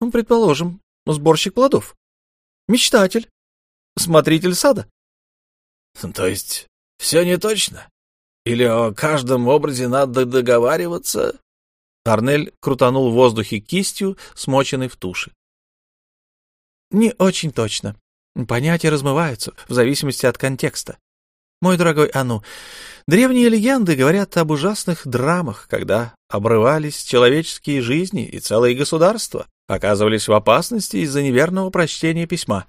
Ну, предположим, сборщик плодов. Мечтатель. Смотритель сада. То есть все не точно? Или о каждом образе надо договариваться? Арнель крутанул в воздухе кистью, смоченной в туши. Не очень точно. Понятия размываются в зависимости от контекста. Мой дорогой Ану, древние легенды говорят об ужасных драмах, когда обрывались человеческие жизни и целые государства оказывались в опасности из-за неверного прочтения письма.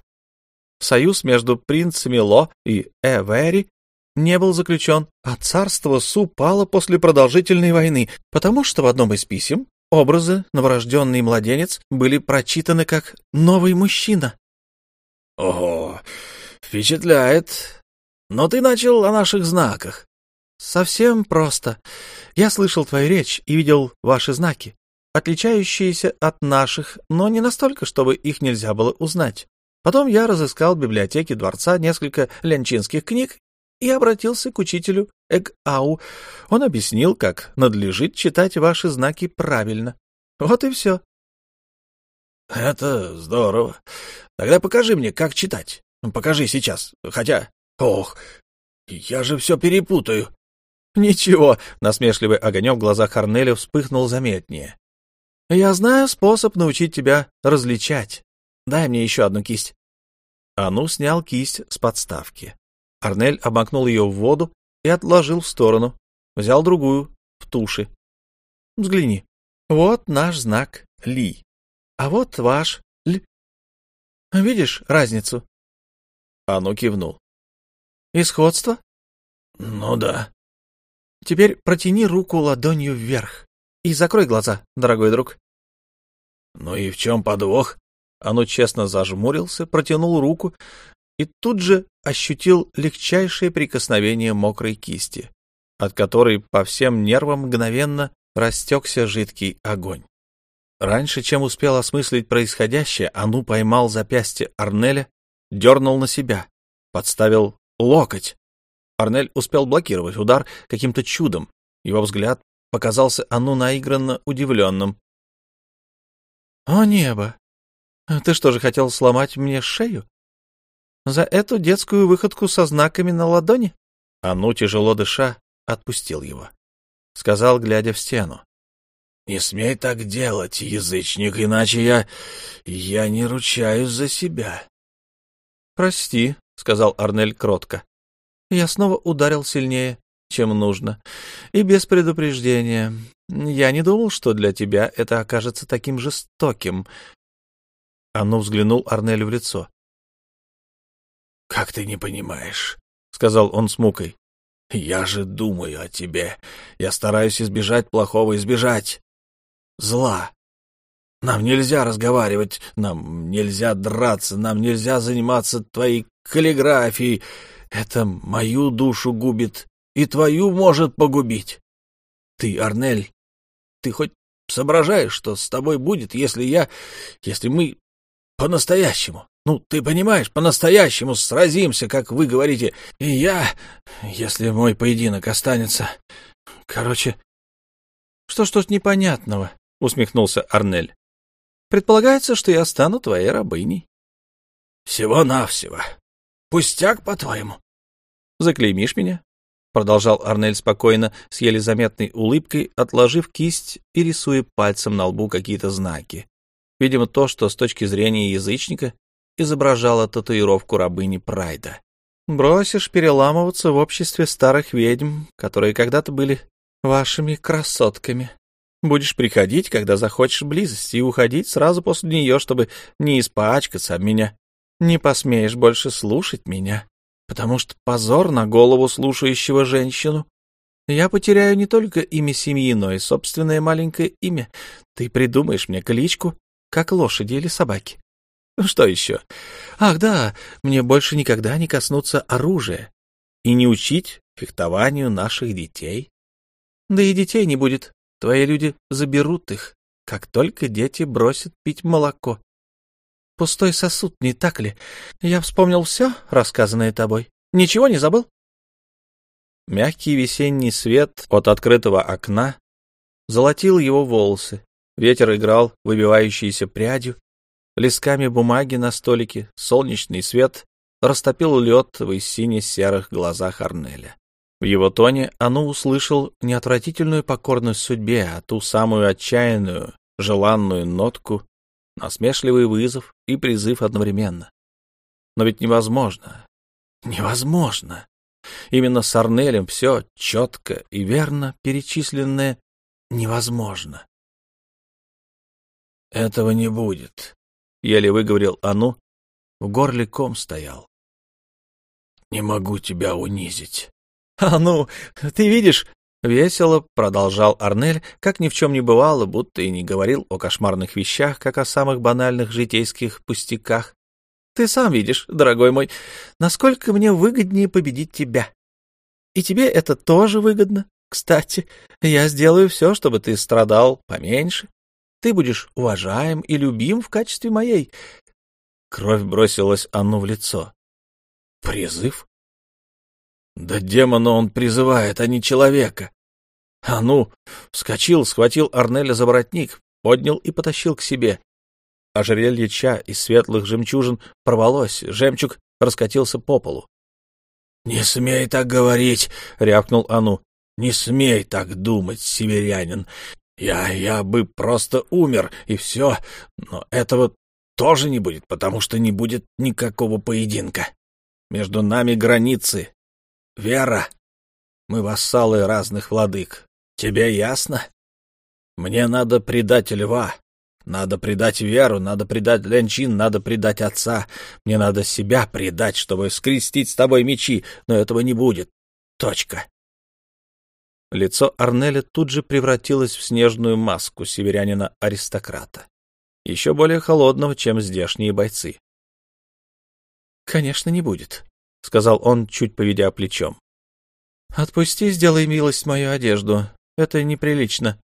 Союз между принцами Ло и Эвери не был заключен, а царство Су пало после продолжительной войны, потому что в одном из писем образы новорожденный младенец были прочитаны как «новый мужчина». — Ого, впечатляет. Но ты начал о наших знаках. Совсем просто. Я слышал твою речь и видел ваши знаки, отличающиеся от наших, но не настолько, чтобы их нельзя было узнать. Потом я разыскал в библиотеке дворца несколько лянчинских книг и обратился к учителю Эг-Ау. Он объяснил, как надлежит читать ваши знаки правильно. Вот и все. — Это здорово. Тогда покажи мне, как читать. Покажи сейчас. Хотя Ох, я же все перепутаю. Ничего, насмешливый огонек в глазах Корнеля вспыхнул заметнее. Я знаю способ научить тебя различать. Дай мне еще одну кисть. Ану снял кисть с подставки. Арнель обмакнул ее в воду и отложил в сторону. Взял другую, в туши. Взгляни. Вот наш знак Ли. А вот ваш Ль. Видишь разницу? Ану кивнул. И сходство? Ну да. Теперь протяни руку ладонью вверх и закрой глаза, дорогой друг. Ну и в чем подвох? Оно честно зажмурился, протянул руку и тут же ощутил легчайшее прикосновение мокрой кисти, от которой по всем нервам мгновенно растекся жидкий огонь. Раньше, чем успел осмыслить происходящее, Ану поймал запястье Арнеля, дернул на себя, подставил локоть. Арнель успел блокировать удар каким-то чудом. Его взгляд показался Ану наигранно удивленным. — О, небо! Ты что же хотел сломать мне шею? За эту детскую выходку со знаками на ладони? Ану, тяжело дыша, отпустил его. Сказал, глядя в стену. Не смей так делать, язычник, иначе я... я не ручаюсь за себя. — Прости, — сказал Арнель кротко. Я снова ударил сильнее, чем нужно, и без предупреждения. Я не думал, что для тебя это окажется таким жестоким. Анну взглянул Арнелю в лицо. — Как ты не понимаешь? — сказал он с мукой. — Я же думаю о тебе. Я стараюсь избежать плохого, избежать зла. Нам нельзя разговаривать, нам нельзя драться, нам нельзя заниматься твоей каллиграфией. Это мою душу губит и твою может погубить. Ты, Арнель, ты хоть соображаешь, что с тобой будет, если я... если мы по-настоящему, ну, ты понимаешь, по-настоящему сразимся, как вы говорите, и я, если мой поединок останется... Короче... Что ж тут непонятного? — усмехнулся Арнель. «Предполагается, что я стану твоей рабыней». «Всего-навсего. Пустяк, по-твоему?» «Заклеймишь меня?» — продолжал Арнель спокойно, с еле заметной улыбкой, отложив кисть и рисуя пальцем на лбу какие-то знаки. Видимо, то, что с точки зрения язычника изображало татуировку рабыни Прайда. «Бросишь переламываться в обществе старых ведьм, которые когда-то были вашими красотками. Будешь приходить, когда захочешь близости, и уходить сразу после нее, чтобы не испачкаться об меня. Не посмеешь больше слушать меня, потому что позор на голову слушающего женщину. Я потеряю не только имя семьи, но и собственное маленькое имя. Ты придумаешь мне кличку, как лошади или собаки. Что еще? Ах, да, мне больше никогда не коснуться оружия и не учить фехтованию наших детей. Да и детей не будет, Твои люди заберут их, как только дети бросят пить молоко. Пустой сосуд, не так ли? Я вспомнил все, рассказанное тобой. Ничего не забыл? Мягкий весенний свет от открытого окна золотил его волосы. Ветер играл выбивающейся прядью, листками бумаги на столике, солнечный свет растопил лед в сине-серых глазах Арнеля. В его тоне Ану услышал не отвратительную покорность судьбе, а ту самую отчаянную, желанную нотку, насмешливый вызов и призыв одновременно. Но ведь невозможно, невозможно. Именно с Арнелем все четко и верно перечисленное невозможно. «Этого не будет», — еле выговорил Ану, в горле ком стоял. «Не могу тебя унизить». «А ну, ты видишь?» — весело продолжал Арнель, как ни в чем не бывало, будто и не говорил о кошмарных вещах, как о самых банальных житейских пустяках. «Ты сам видишь, дорогой мой, насколько мне выгоднее победить тебя. И тебе это тоже выгодно. Кстати, я сделаю все, чтобы ты страдал поменьше. Ты будешь уважаем и любим в качестве моей». Кровь бросилась Анну в лицо. «Призыв?» Да демона он призывает, а не человека. А ну, вскочил, схватил Арнеля за воротник, поднял и потащил к себе. Ожерелье ча из светлых жемчужин порвалось, жемчуг раскатился по полу. — Не смей так говорить, — рявкнул Ану. — Не смей так думать, северянин. Я, я бы просто умер, и все, но этого тоже не будет, потому что не будет никакого поединка. Между нами границы, Вера, мы вассалы разных владык. Тебе ясно? Мне надо предать льва, надо предать веру, надо предать Ленчин, надо предать отца. Мне надо себя предать, чтобы скрестить с тобой мечи, но этого не будет. Точка. Лицо Арнеля тут же превратилось в снежную маску северянина-аристократа, еще более холодного, чем здешние бойцы. — Конечно, не будет, — сказал он, чуть поведя плечом. — Отпусти, сделай милость мою одежду. Это неприлично.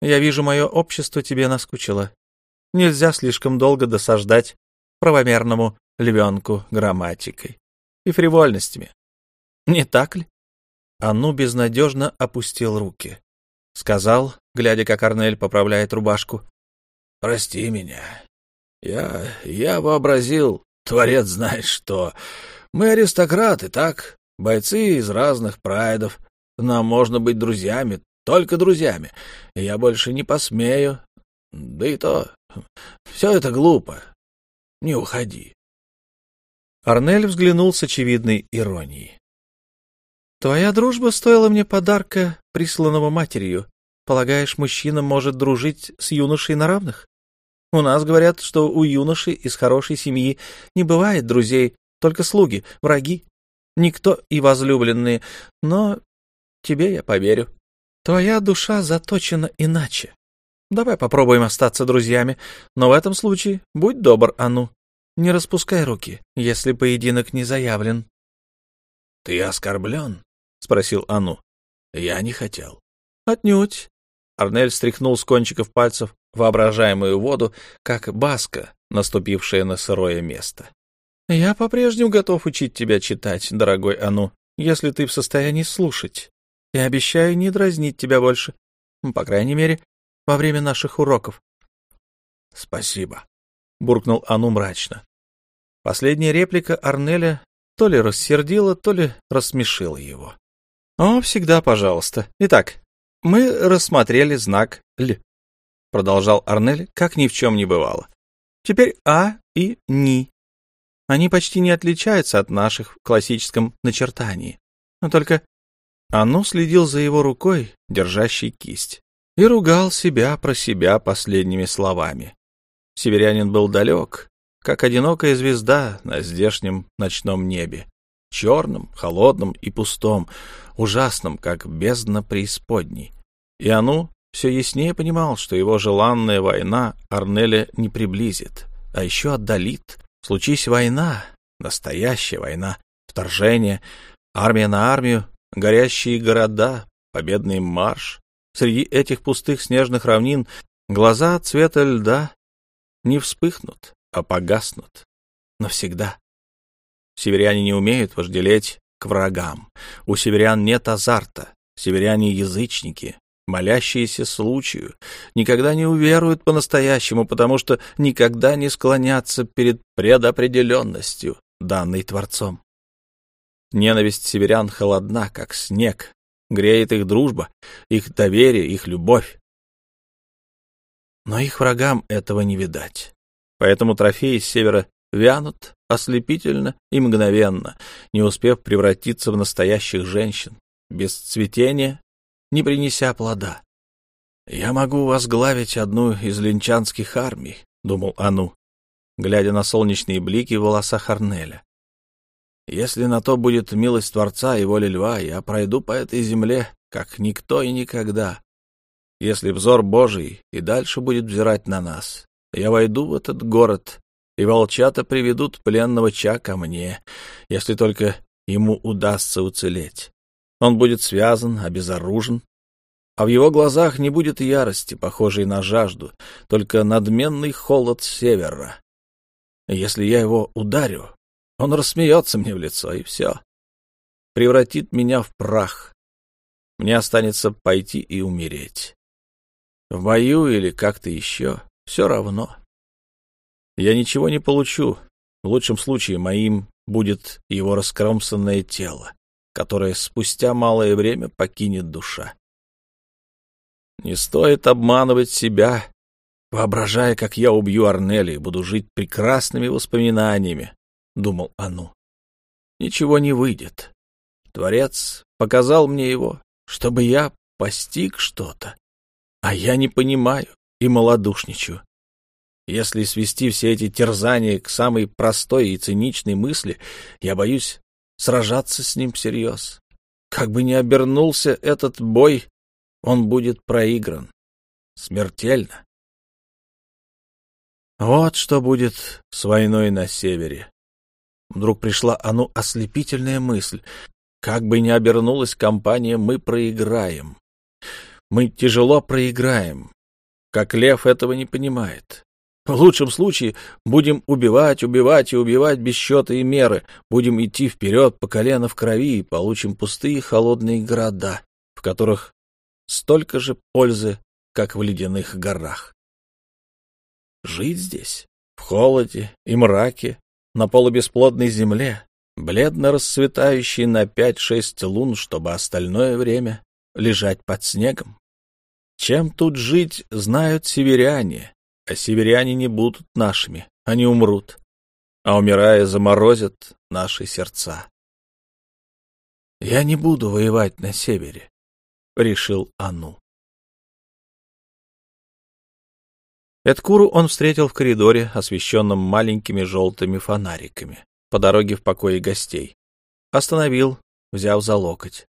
Я вижу, мое общество тебе наскучило. Нельзя слишком долго досаждать правомерному львенку грамматикой и фривольностями. Не так ли? Ану безнадежно опустил руки. Сказал, глядя, как Арнель поправляет рубашку. — Прости меня. Я... я вообразил, творец знает что. Мы аристократы, так? Бойцы из разных прайдов. Нам можно быть друзьями, только друзьями. Я больше не посмею. Да и то, все это глупо. Не уходи. Арнель взглянул с очевидной иронией. «Твоя дружба стоила мне подарка, присланного матерью. Полагаешь, мужчина может дружить с юношей на равных? У нас говорят, что у юноши из хорошей семьи не бывает друзей, только слуги, враги, никто и возлюбленные. Но тебе я поверю. Твоя душа заточена иначе. Давай попробуем остаться друзьями, но в этом случае будь добр, Ану. Не распускай руки, если поединок не заявлен. — Ты оскорблен? — спросил Ану. — Я не хотел. — Отнюдь. Арнель стряхнул с кончиков пальцев воображаемую воду, как баска, наступившая на сырое место. — Я по-прежнему готов учить тебя читать, дорогой Ану, если ты в состоянии слушать. Я обещаю не дразнить тебя больше. По крайней мере, во время наших уроков. — Спасибо, — буркнул Ану мрачно. Последняя реплика Арнеля то ли рассердила, то ли рассмешила его. — О, всегда пожалуйста. Итак, мы рассмотрели знак «Л», — продолжал Арнель, как ни в чем не бывало. Теперь «А» и «Ни». Они почти не отличаются от наших в классическом начертании. Но только Ану следил за его рукой, держащей кисть и ругал себя про себя последними словами. Северянин был далек, как одинокая звезда на здешнем ночном небе, черным, холодным и пустом, ужасным, как бездна преисподней. И Ану все яснее понимал, что его желанная война Арнеля не приблизит, а еще отдалит. Случись война, настоящая война, вторжение, армия на армию, горящие города, победный марш, Среди этих пустых снежных равнин глаза цвета льда не вспыхнут, а погаснут навсегда. Северяне не умеют вожделеть к врагам. У северян нет азарта. Северяне — язычники, молящиеся случаю, никогда не уверуют по-настоящему, потому что никогда не склонятся перед предопределенностью, данной Творцом. Ненависть северян холодна, как снег, греет их дружба, их доверие, их любовь. Но их врагам этого не видать. Поэтому трофеи с севера вянут ослепительно и мгновенно, не успев превратиться в настоящих женщин, без цветения, не принеся плода. «Я могу возглавить одну из линчанских армий», — думал Ану, глядя на солнечные блики в волосах Арнеля. Если на то будет милость Творца и воля Льва, я пройду по этой земле, как никто и никогда. Если взор Божий и дальше будет взирать на нас, я войду в этот город, и волчата приведут пленного Ча ко мне, если только ему удастся уцелеть. Он будет связан, обезоружен, а в его глазах не будет ярости, похожей на жажду, только надменный холод севера. Если я его ударю, он рассмеется мне в лицо, и все. Превратит меня в прах. Мне останется пойти и умереть. В бою или как-то еще, все равно. Я ничего не получу. В лучшем случае моим будет его раскромсанное тело, которое спустя малое время покинет душа. Не стоит обманывать себя, воображая, как я убью Арнели и буду жить прекрасными воспоминаниями, — думал Ану. «Ничего не выйдет. Творец показал мне его, чтобы я постиг что-то, а я не понимаю и малодушничаю. Если свести все эти терзания к самой простой и циничной мысли, я боюсь сражаться с ним всерьез. Как бы ни обернулся этот бой, он будет проигран. Смертельно. Вот что будет с войной на севере. Вдруг пришла оно ослепительная мысль. Как бы ни обернулась компания, мы проиграем. Мы тяжело проиграем. Как лев этого не понимает. В лучшем случае будем убивать, убивать и убивать без счета и меры. Будем идти вперед по колено в крови и получим пустые холодные города, в которых столько же пользы, как в ледяных горах. Жить здесь, в холоде и мраке, на полубесплодной земле, бледно расцветающей на пять-шесть лун, чтобы остальное время лежать под снегом. Чем тут жить, знают северяне, а северяне не будут нашими, они умрут, а умирая заморозят наши сердца. Я не буду воевать на севере, — решил Ану. Эдкуру он встретил в коридоре, освещенном маленькими желтыми фонариками, по дороге в покое гостей. Остановил, взяв за локоть.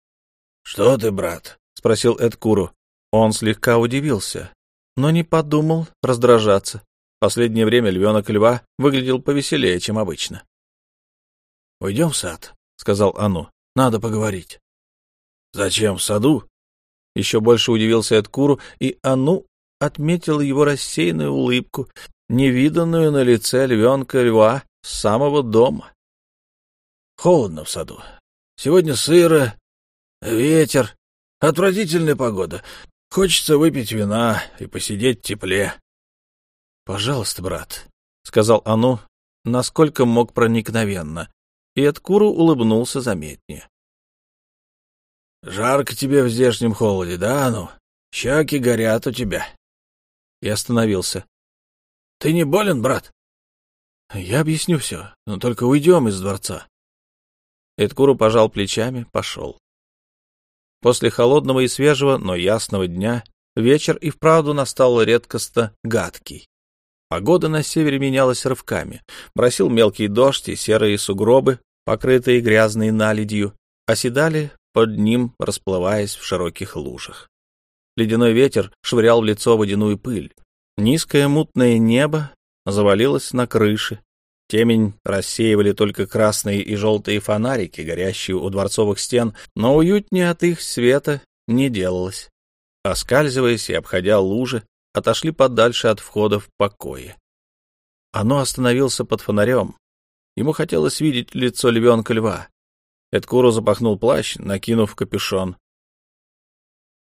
— Что ты, брат? — спросил Эдкуру. Он слегка удивился, но не подумал раздражаться. Последнее время львенок льва выглядел повеселее, чем обычно. — Уйдем в сад, — сказал Ану. — Надо поговорить. — Зачем в саду? Еще больше удивился Эдкуру, и Ану отметил его рассеянную улыбку, невиданную на лице львенка льва с самого дома. Холодно в саду. Сегодня сыро, ветер, отвратительная погода. Хочется выпить вина и посидеть в тепле. — Пожалуйста, брат, — сказал Ану, насколько мог проникновенно, и Эдкуру улыбнулся заметнее. — Жарко тебе в здешнем холоде, да, Ану? Щеки горят у тебя и остановился. — Ты не болен, брат? — Я объясню все, но только уйдем из дворца. Эдкуру пожал плечами, пошел. После холодного и свежего, но ясного дня вечер и вправду настал редкостно гадкий. Погода на севере менялась рывками. Бросил мелкий дождь, и серые сугробы, покрытые грязной наледью, оседали под ним, расплываясь в широких лужах. Ледяной ветер швырял в лицо водяную пыль. Низкое мутное небо завалилось на крыши. Темень рассеивали только красные и желтые фонарики, горящие у дворцовых стен, но уютнее от их света не делалось. Оскальзываясь и обходя лужи, отошли подальше от входа в покое. Оно остановился под фонарем. Ему хотелось видеть лицо львенка-льва. Эдкуру запахнул плащ, накинув капюшон. —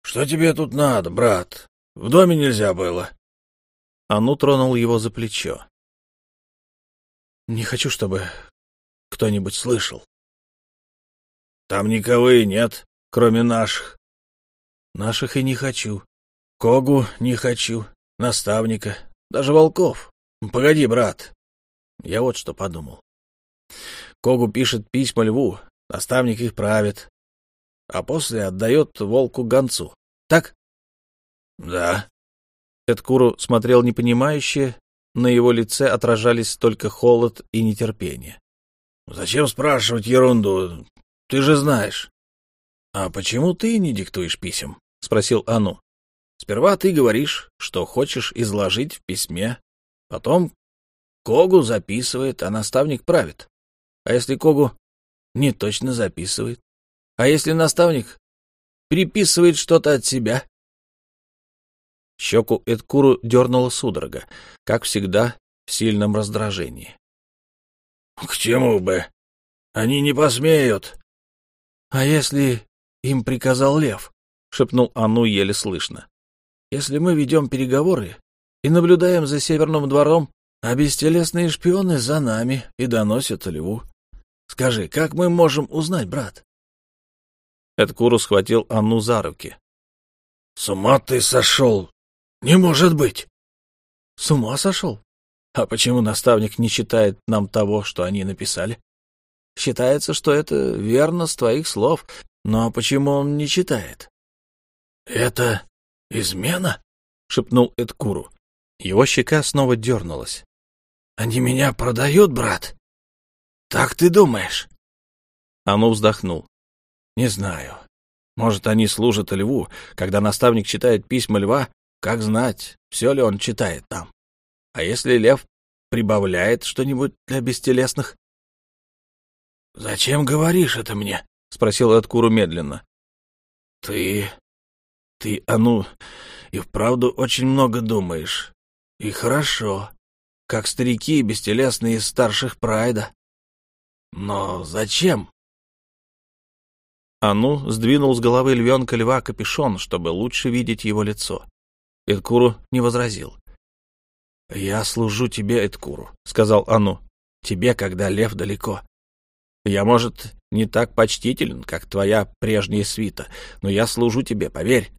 Что тебе тут надо, брат? В доме нельзя было. Ану тронул его за плечо. — Не хочу, чтобы кто-нибудь слышал. — Там никого и нет, кроме наших. — Наших и не хочу. Когу не хочу, наставника, даже волков. Погоди, брат. Я вот что подумал. Когу пишет письма льву, наставник их правит, а после отдает волку-гонцу. Так? — Да. Эдкуру смотрел непонимающе, на его лице отражались только холод и нетерпение. — Зачем спрашивать ерунду? Ты же знаешь. — А почему ты не диктуешь писем? — спросил Ану. — Сперва ты говоришь, что хочешь изложить в письме, потом Когу записывает, а наставник правит. А если Когу не точно записывает? А если наставник приписывает что-то от себя? Щеку Эдкуру дернула судорога, как всегда, в сильном раздражении. — К чему бы? Они не посмеют. — А если им приказал лев? — шепнул Ану еле слышно. — Если мы ведем переговоры и наблюдаем за северным двором, а бестелесные шпионы за нами и доносят льву. Скажи, как мы можем узнать, брат? Эдкуру схватил Анну за руки. — С ума ты сошел! Не может быть! — С ума сошел? А почему наставник не читает нам того, что они написали? Считается, что это верно с твоих слов, но почему он не читает? — Это измена? — шепнул Эдкуру. Его щека снова дернулась. — Они меня продают, брат? Так ты думаешь? Ану вздохнул. Не знаю. Может, они служат льву. Когда наставник читает письма льва, как знать, все ли он читает там. А если лев прибавляет что-нибудь для бестелесных? — Зачем говоришь это мне? — спросил Эдкуру медленно. — Ты... ты, а ну, и вправду очень много думаешь. И хорошо, как старики бестелесные из старших прайда. Но зачем? Ану сдвинул с головы львенка льва капюшон, чтобы лучше видеть его лицо. Эдкуру не возразил. — Я служу тебе, Эдкуру, — сказал Ану. — Тебе, когда лев далеко. Я, может, не так почтителен, как твоя прежняя свита, но я служу тебе, поверь.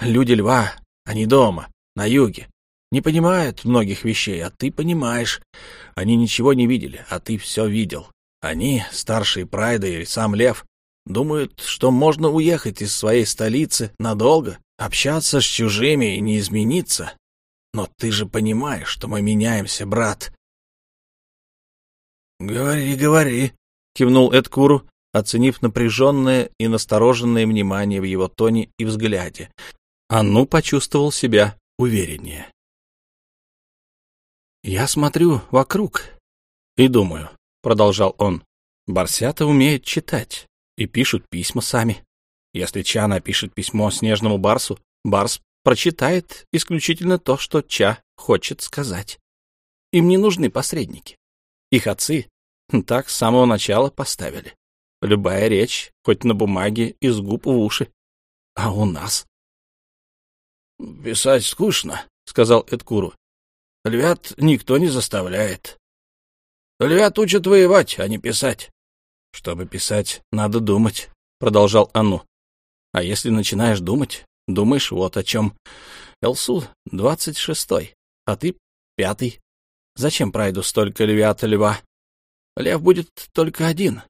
Люди льва, они дома, на юге, не понимают многих вещей, а ты понимаешь. Они ничего не видели, а ты все видел. Они, старшие Прайда и сам Лев, думают, что можно уехать из своей столицы надолго, общаться с чужими и не измениться. Но ты же понимаешь, что мы меняемся, брат. — Говори, говори, — кивнул Эдкуру, оценив напряженное и настороженное внимание в его тоне и взгляде. Анну почувствовал себя увереннее. «Я смотрю вокруг и думаю», — продолжал он, — «барсята умеют читать и пишут письма сами. Если Ча напишет письмо снежному барсу, барс прочитает исключительно то, что Ча хочет сказать. Им не нужны посредники. Их отцы так с самого начала поставили. Любая речь, хоть на бумаге, из губ в уши. А у нас? — Писать скучно, — сказал Эдкуру. — Львят никто не заставляет. Львят учат воевать, а не писать. — Чтобы писать, надо думать, — продолжал Анну. — А если начинаешь думать, думаешь вот о чем. Элсу двадцать шестой, а ты пятый. Зачем пройду столько львят льва? Лев будет только один,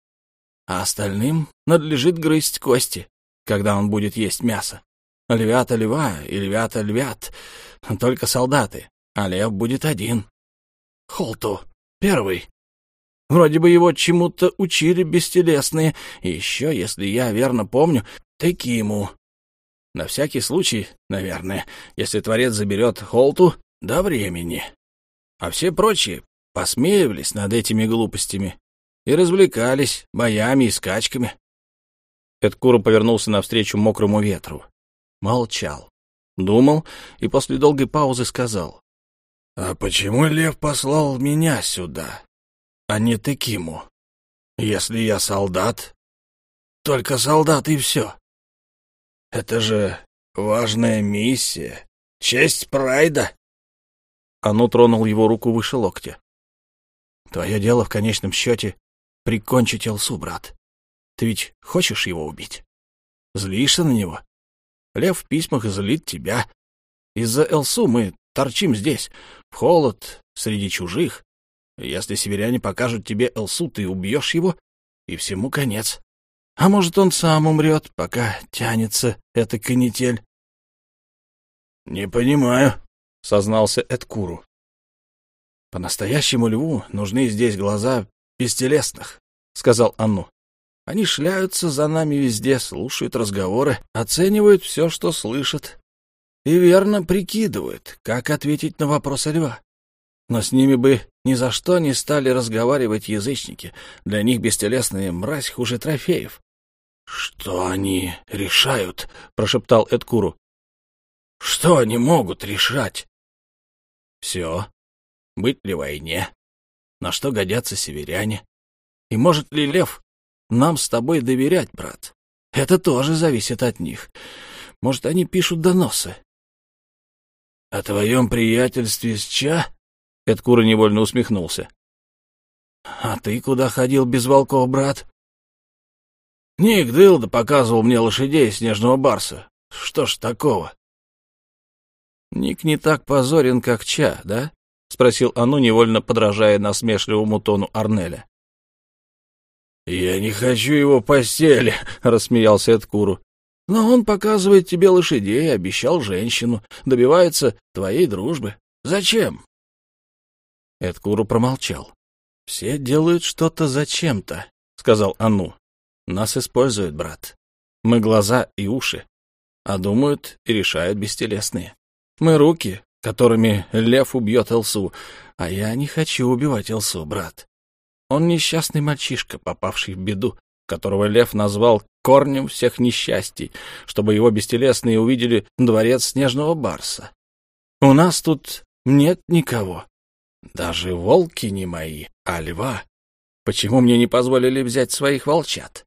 а остальным надлежит грызть кости, когда он будет есть мясо. Львята льва и львята львят, только солдаты, а лев будет один. Холту, первый. Вроде бы его чему-то учили бестелесные, и еще, если я верно помню, ему. На всякий случай, наверное, если Творец заберет Холту до времени. А все прочие посмеивались над этими глупостями и развлекались боями и скачками. Эдкура повернулся навстречу мокрому ветру. Молчал. Думал и после долгой паузы сказал. — А почему лев послал меня сюда, а не Текиму? Если я солдат, только солдат и все. Это же важная миссия, честь Прайда. Оно тронул его руку выше локтя. Твое дело в конечном счете прикончить Элсу, брат. Ты ведь хочешь его убить? Злишься на него? Лев в письмах злит тебя. Из-за Элсу мы торчим здесь, в холод, среди чужих. Если северяне покажут тебе Элсу, ты убьешь его, и всему конец. А может, он сам умрет, пока тянется эта канитель. — Не понимаю, — сознался Эдкуру. По-настоящему льву нужны здесь глаза бестелесных, — сказал Анну. Они шляются за нами везде, слушают разговоры, оценивают все, что слышат, и верно прикидывают, как ответить на вопросы льва. Но с ними бы ни за что не стали разговаривать язычники. Для них бестелесные мразь хуже трофеев. — Что они решают? — прошептал Эдкуру. — Что они могут решать? — Все, быть ли войне, на что годятся северяне, и может ли лев нам с тобой доверять, брат. Это тоже зависит от них. Может, они пишут доносы. — О твоем приятельстве с Ча? — Эдкура невольно усмехнулся. — А ты куда ходил без волков, брат? — Ник Дылда показывал мне лошадей снежного барса. Что ж такого? — Ник не так позорен, как Ча, да? — спросил Ану, невольно подражая насмешливому тону Арнеля. «Я не хочу его постели», — рассмеялся Эдкуру. «Но он показывает тебе лошадей, обещал женщину, добивается твоей дружбы. Зачем?» Эдкуру промолчал. «Все делают что-то зачем-то», — сказал Ану. «Нас используют, брат. Мы глаза и уши, а думают и решают бестелесные. Мы руки, которыми лев убьет Элсу, а я не хочу убивать Элсу, брат. Он несчастный мальчишка, попавший в беду, которого лев назвал корнем всех несчастий, чтобы его бестелесные увидели дворец снежного барса. У нас тут нет никого. Даже волки не мои, а льва. Почему мне не позволили взять своих волчат?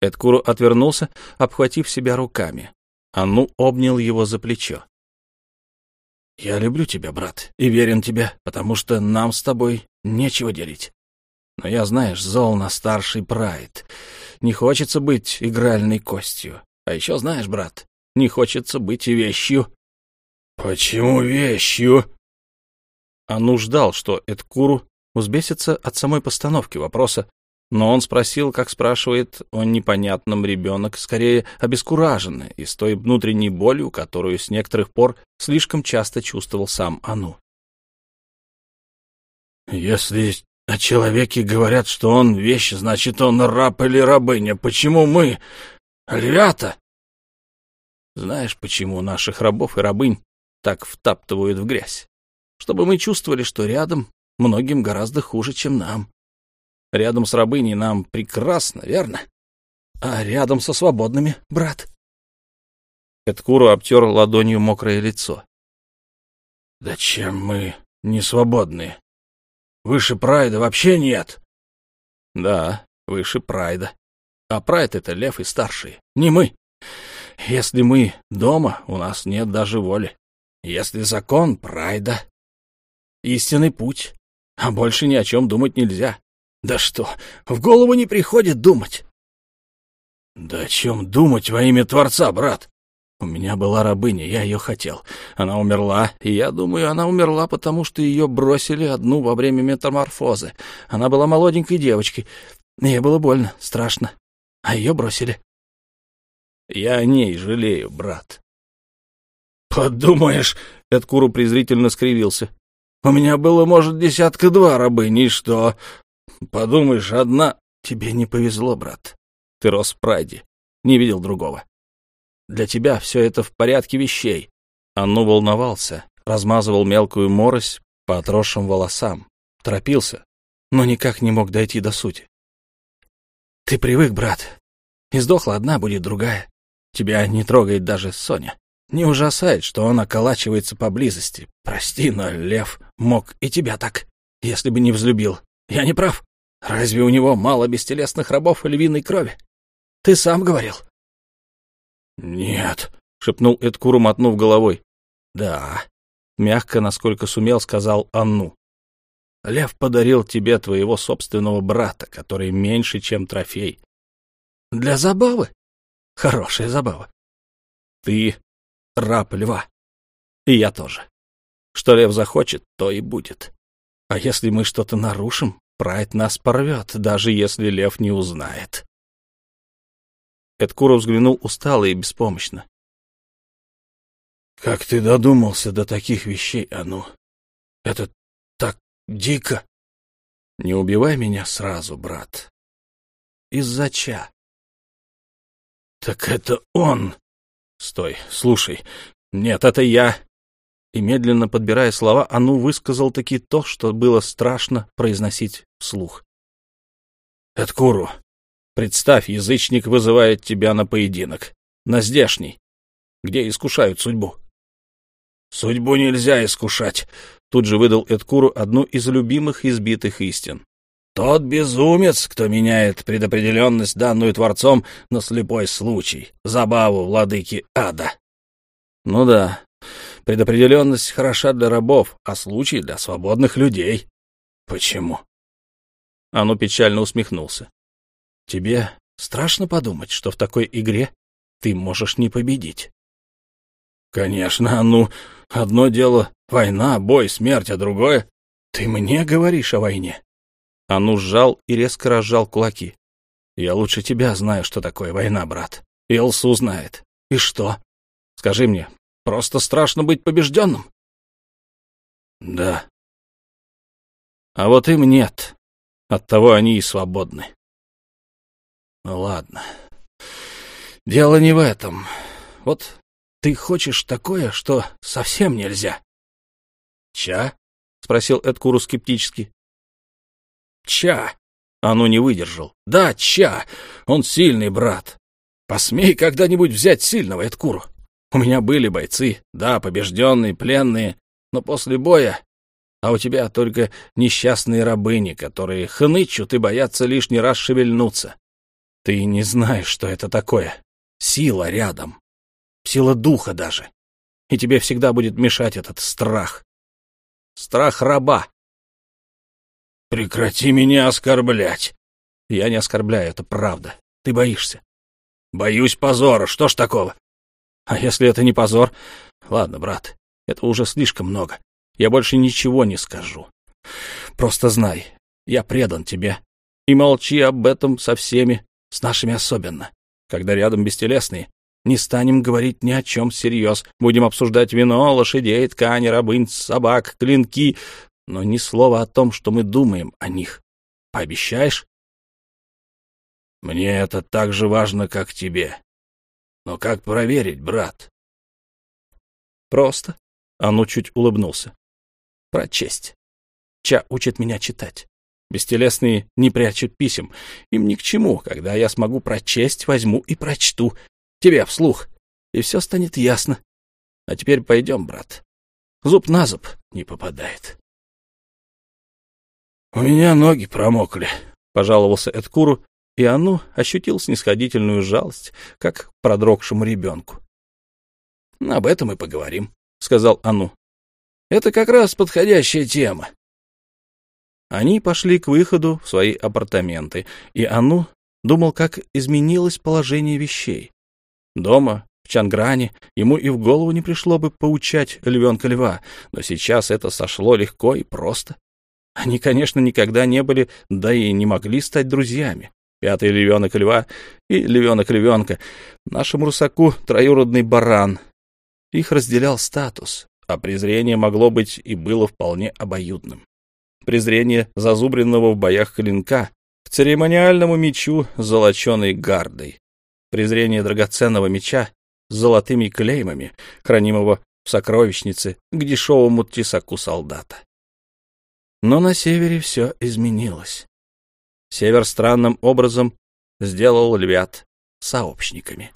Эдкуру отвернулся, обхватив себя руками. Ану обнял его за плечо. Я люблю тебя, брат, и верен тебе, потому что нам с тобой нечего делить. Но я, знаешь, зол на старший прайд. Не хочется быть игральной костью. А еще, знаешь, брат, не хочется быть и вещью. Почему вещью? Ану ждал, что Эдкуру взбесится от самой постановки вопроса, но он спросил, как спрашивает о непонятном ребенок, скорее обескураженный и с той внутренней болью, которую с некоторых пор слишком часто чувствовал сам Ану. «Если о человеке говорят, что он вещь, значит, он раб или рабыня. Почему мы, львята?» «Знаешь, почему наших рабов и рабынь так втаптывают в грязь? Чтобы мы чувствовали, что рядом многим гораздо хуже, чем нам. Рядом с рабыней нам прекрасно, верно? А рядом со свободными, брат. Эткуру обтер ладонью мокрое лицо. — Да чем мы не свободны? Выше прайда вообще нет. — Да, выше прайда. А прайд — это лев и старшие, не мы. Если мы дома, у нас нет даже воли. Если закон — прайда. Истинный путь. А больше ни о чем думать нельзя. Да что, в голову не приходит думать. Да о чем думать во имя Творца, брат? У меня была рабыня, я ее хотел. Она умерла, и я думаю, она умерла, потому что ее бросили одну во время метаморфозы. Она была молоденькой девочкой. Ей было больно, страшно. А ее бросили. Я о ней жалею, брат. Подумаешь, Эдкуру презрительно скривился. У меня было, может, десятка-два рабыни, и что? Подумаешь, одна... Тебе не повезло, брат. Ты рос в прайде, не видел другого. Для тебя все это в порядке вещей. Анну волновался, размазывал мелкую морось по отросшим волосам, торопился, но никак не мог дойти до сути. Ты привык, брат. И сдохла одна, будет другая. Тебя не трогает даже Соня. Не ужасает, что он околачивается поблизости. Прости, но Лев мог и тебя так, если бы не взлюбил. Я не прав? Разве у него мало бестелесных рабов и львиной крови? Ты сам говорил. — Нет, — шепнул Эдкуру, мотнув головой. — Да, — мягко, насколько сумел, сказал Анну. — Лев подарил тебе твоего собственного брата, который меньше, чем трофей. — Для забавы? Хорошая забава. Ты раб льва. И я тоже. Что лев захочет, то и будет. А если мы что-то нарушим, прайд нас порвет, даже если лев не узнает. Эдкуро взглянул устало и беспомощно. — Как ты додумался до таких вещей, Ану? Это так дико. — Не убивай меня сразу, брат. Из-за ча. — Так это он! Стой, слушай. Нет, это я. И медленно подбирая слова, Ану высказал таки то, что было страшно произносить вслух. Эдкуру, представь, язычник вызывает тебя на поединок. На здешний, где искушают судьбу. Судьбу нельзя искушать, тут же выдал Эдкуру одну из любимых избитых истин. Тот безумец, кто меняет предопределенность, данную Творцом, на слепой случай, забаву владыки ада. Ну да, предопределенность хороша для рабов, а случай для свободных людей. Почему? Ану печально усмехнулся. Тебе страшно подумать, что в такой игре ты можешь не победить? Конечно, ну, одно дело — война, бой, смерть, а другое... Ты мне говоришь о войне. Ану сжал и резко разжал кулаки. «Я лучше тебя знаю, что такое война, брат. И Элсу знает. И что? Скажи мне, просто страшно быть побежденным?» «Да». «А вот им нет. Оттого они и свободны». «Ну ладно. Дело не в этом. Вот ты хочешь такое, что совсем нельзя». «Ча?» — спросил Эдкуру скептически. Ча. Ну не выдержал. Да, Ча. Он сильный брат. Посмей когда-нибудь взять сильного Эдкуру. У меня были бойцы, да, побежденные, пленные, но после боя... А у тебя только несчастные рабыни, которые хнычут и боятся лишний раз шевельнуться. Ты не знаешь, что это такое. Сила рядом. Сила духа даже. И тебе всегда будет мешать этот страх. Страх раба. Прекрати меня оскорблять. Я не оскорбляю, это правда. Ты боишься. Боюсь позора, что ж такого? А если это не позор? Ладно, брат, это уже слишком много. Я больше ничего не скажу. Просто знай, я предан тебе. И молчи об этом со всеми, с нашими особенно. Когда рядом бестелесные, не станем говорить ни о чем всерьез. Будем обсуждать вино, лошадей, ткани, рабынь, собак, клинки, но ни слова о том, что мы думаем о них. Пообещаешь? Мне это так же важно, как тебе. Но как проверить, брат? Просто. Ану чуть улыбнулся. Прочесть. Ча учит меня читать. Бестелесные не прячут писем. Им ни к чему. Когда я смогу прочесть, возьму и прочту. Тебе вслух. И все станет ясно. А теперь пойдем, брат. Зуб на зуб не попадает. — У меня ноги промокли, — пожаловался Эдкуру, и Анну ощутил снисходительную жалость, как продрогшему ребенку. — Об этом и поговорим, — сказал Анну. — Это как раз подходящая тема. Они пошли к выходу в свои апартаменты, и Анну думал, как изменилось положение вещей. Дома, в Чангране, ему и в голову не пришло бы поучать львенка-льва, но сейчас это сошло легко и просто. Они, конечно, никогда не были, да и не могли стать друзьями пятый львенок льва и львенок львенка, нашему русаку троюродный баран. Их разделял статус, а презрение могло быть и было вполне обоюдным. Презрение зазубренного в боях клинка к церемониальному мечу с золоченой гардой. Презрение драгоценного меча с золотыми клеймами, хранимого в сокровищнице к дешевому тесаку солдата. Но на севере все изменилось. Север странным образом сделал львят сообщниками.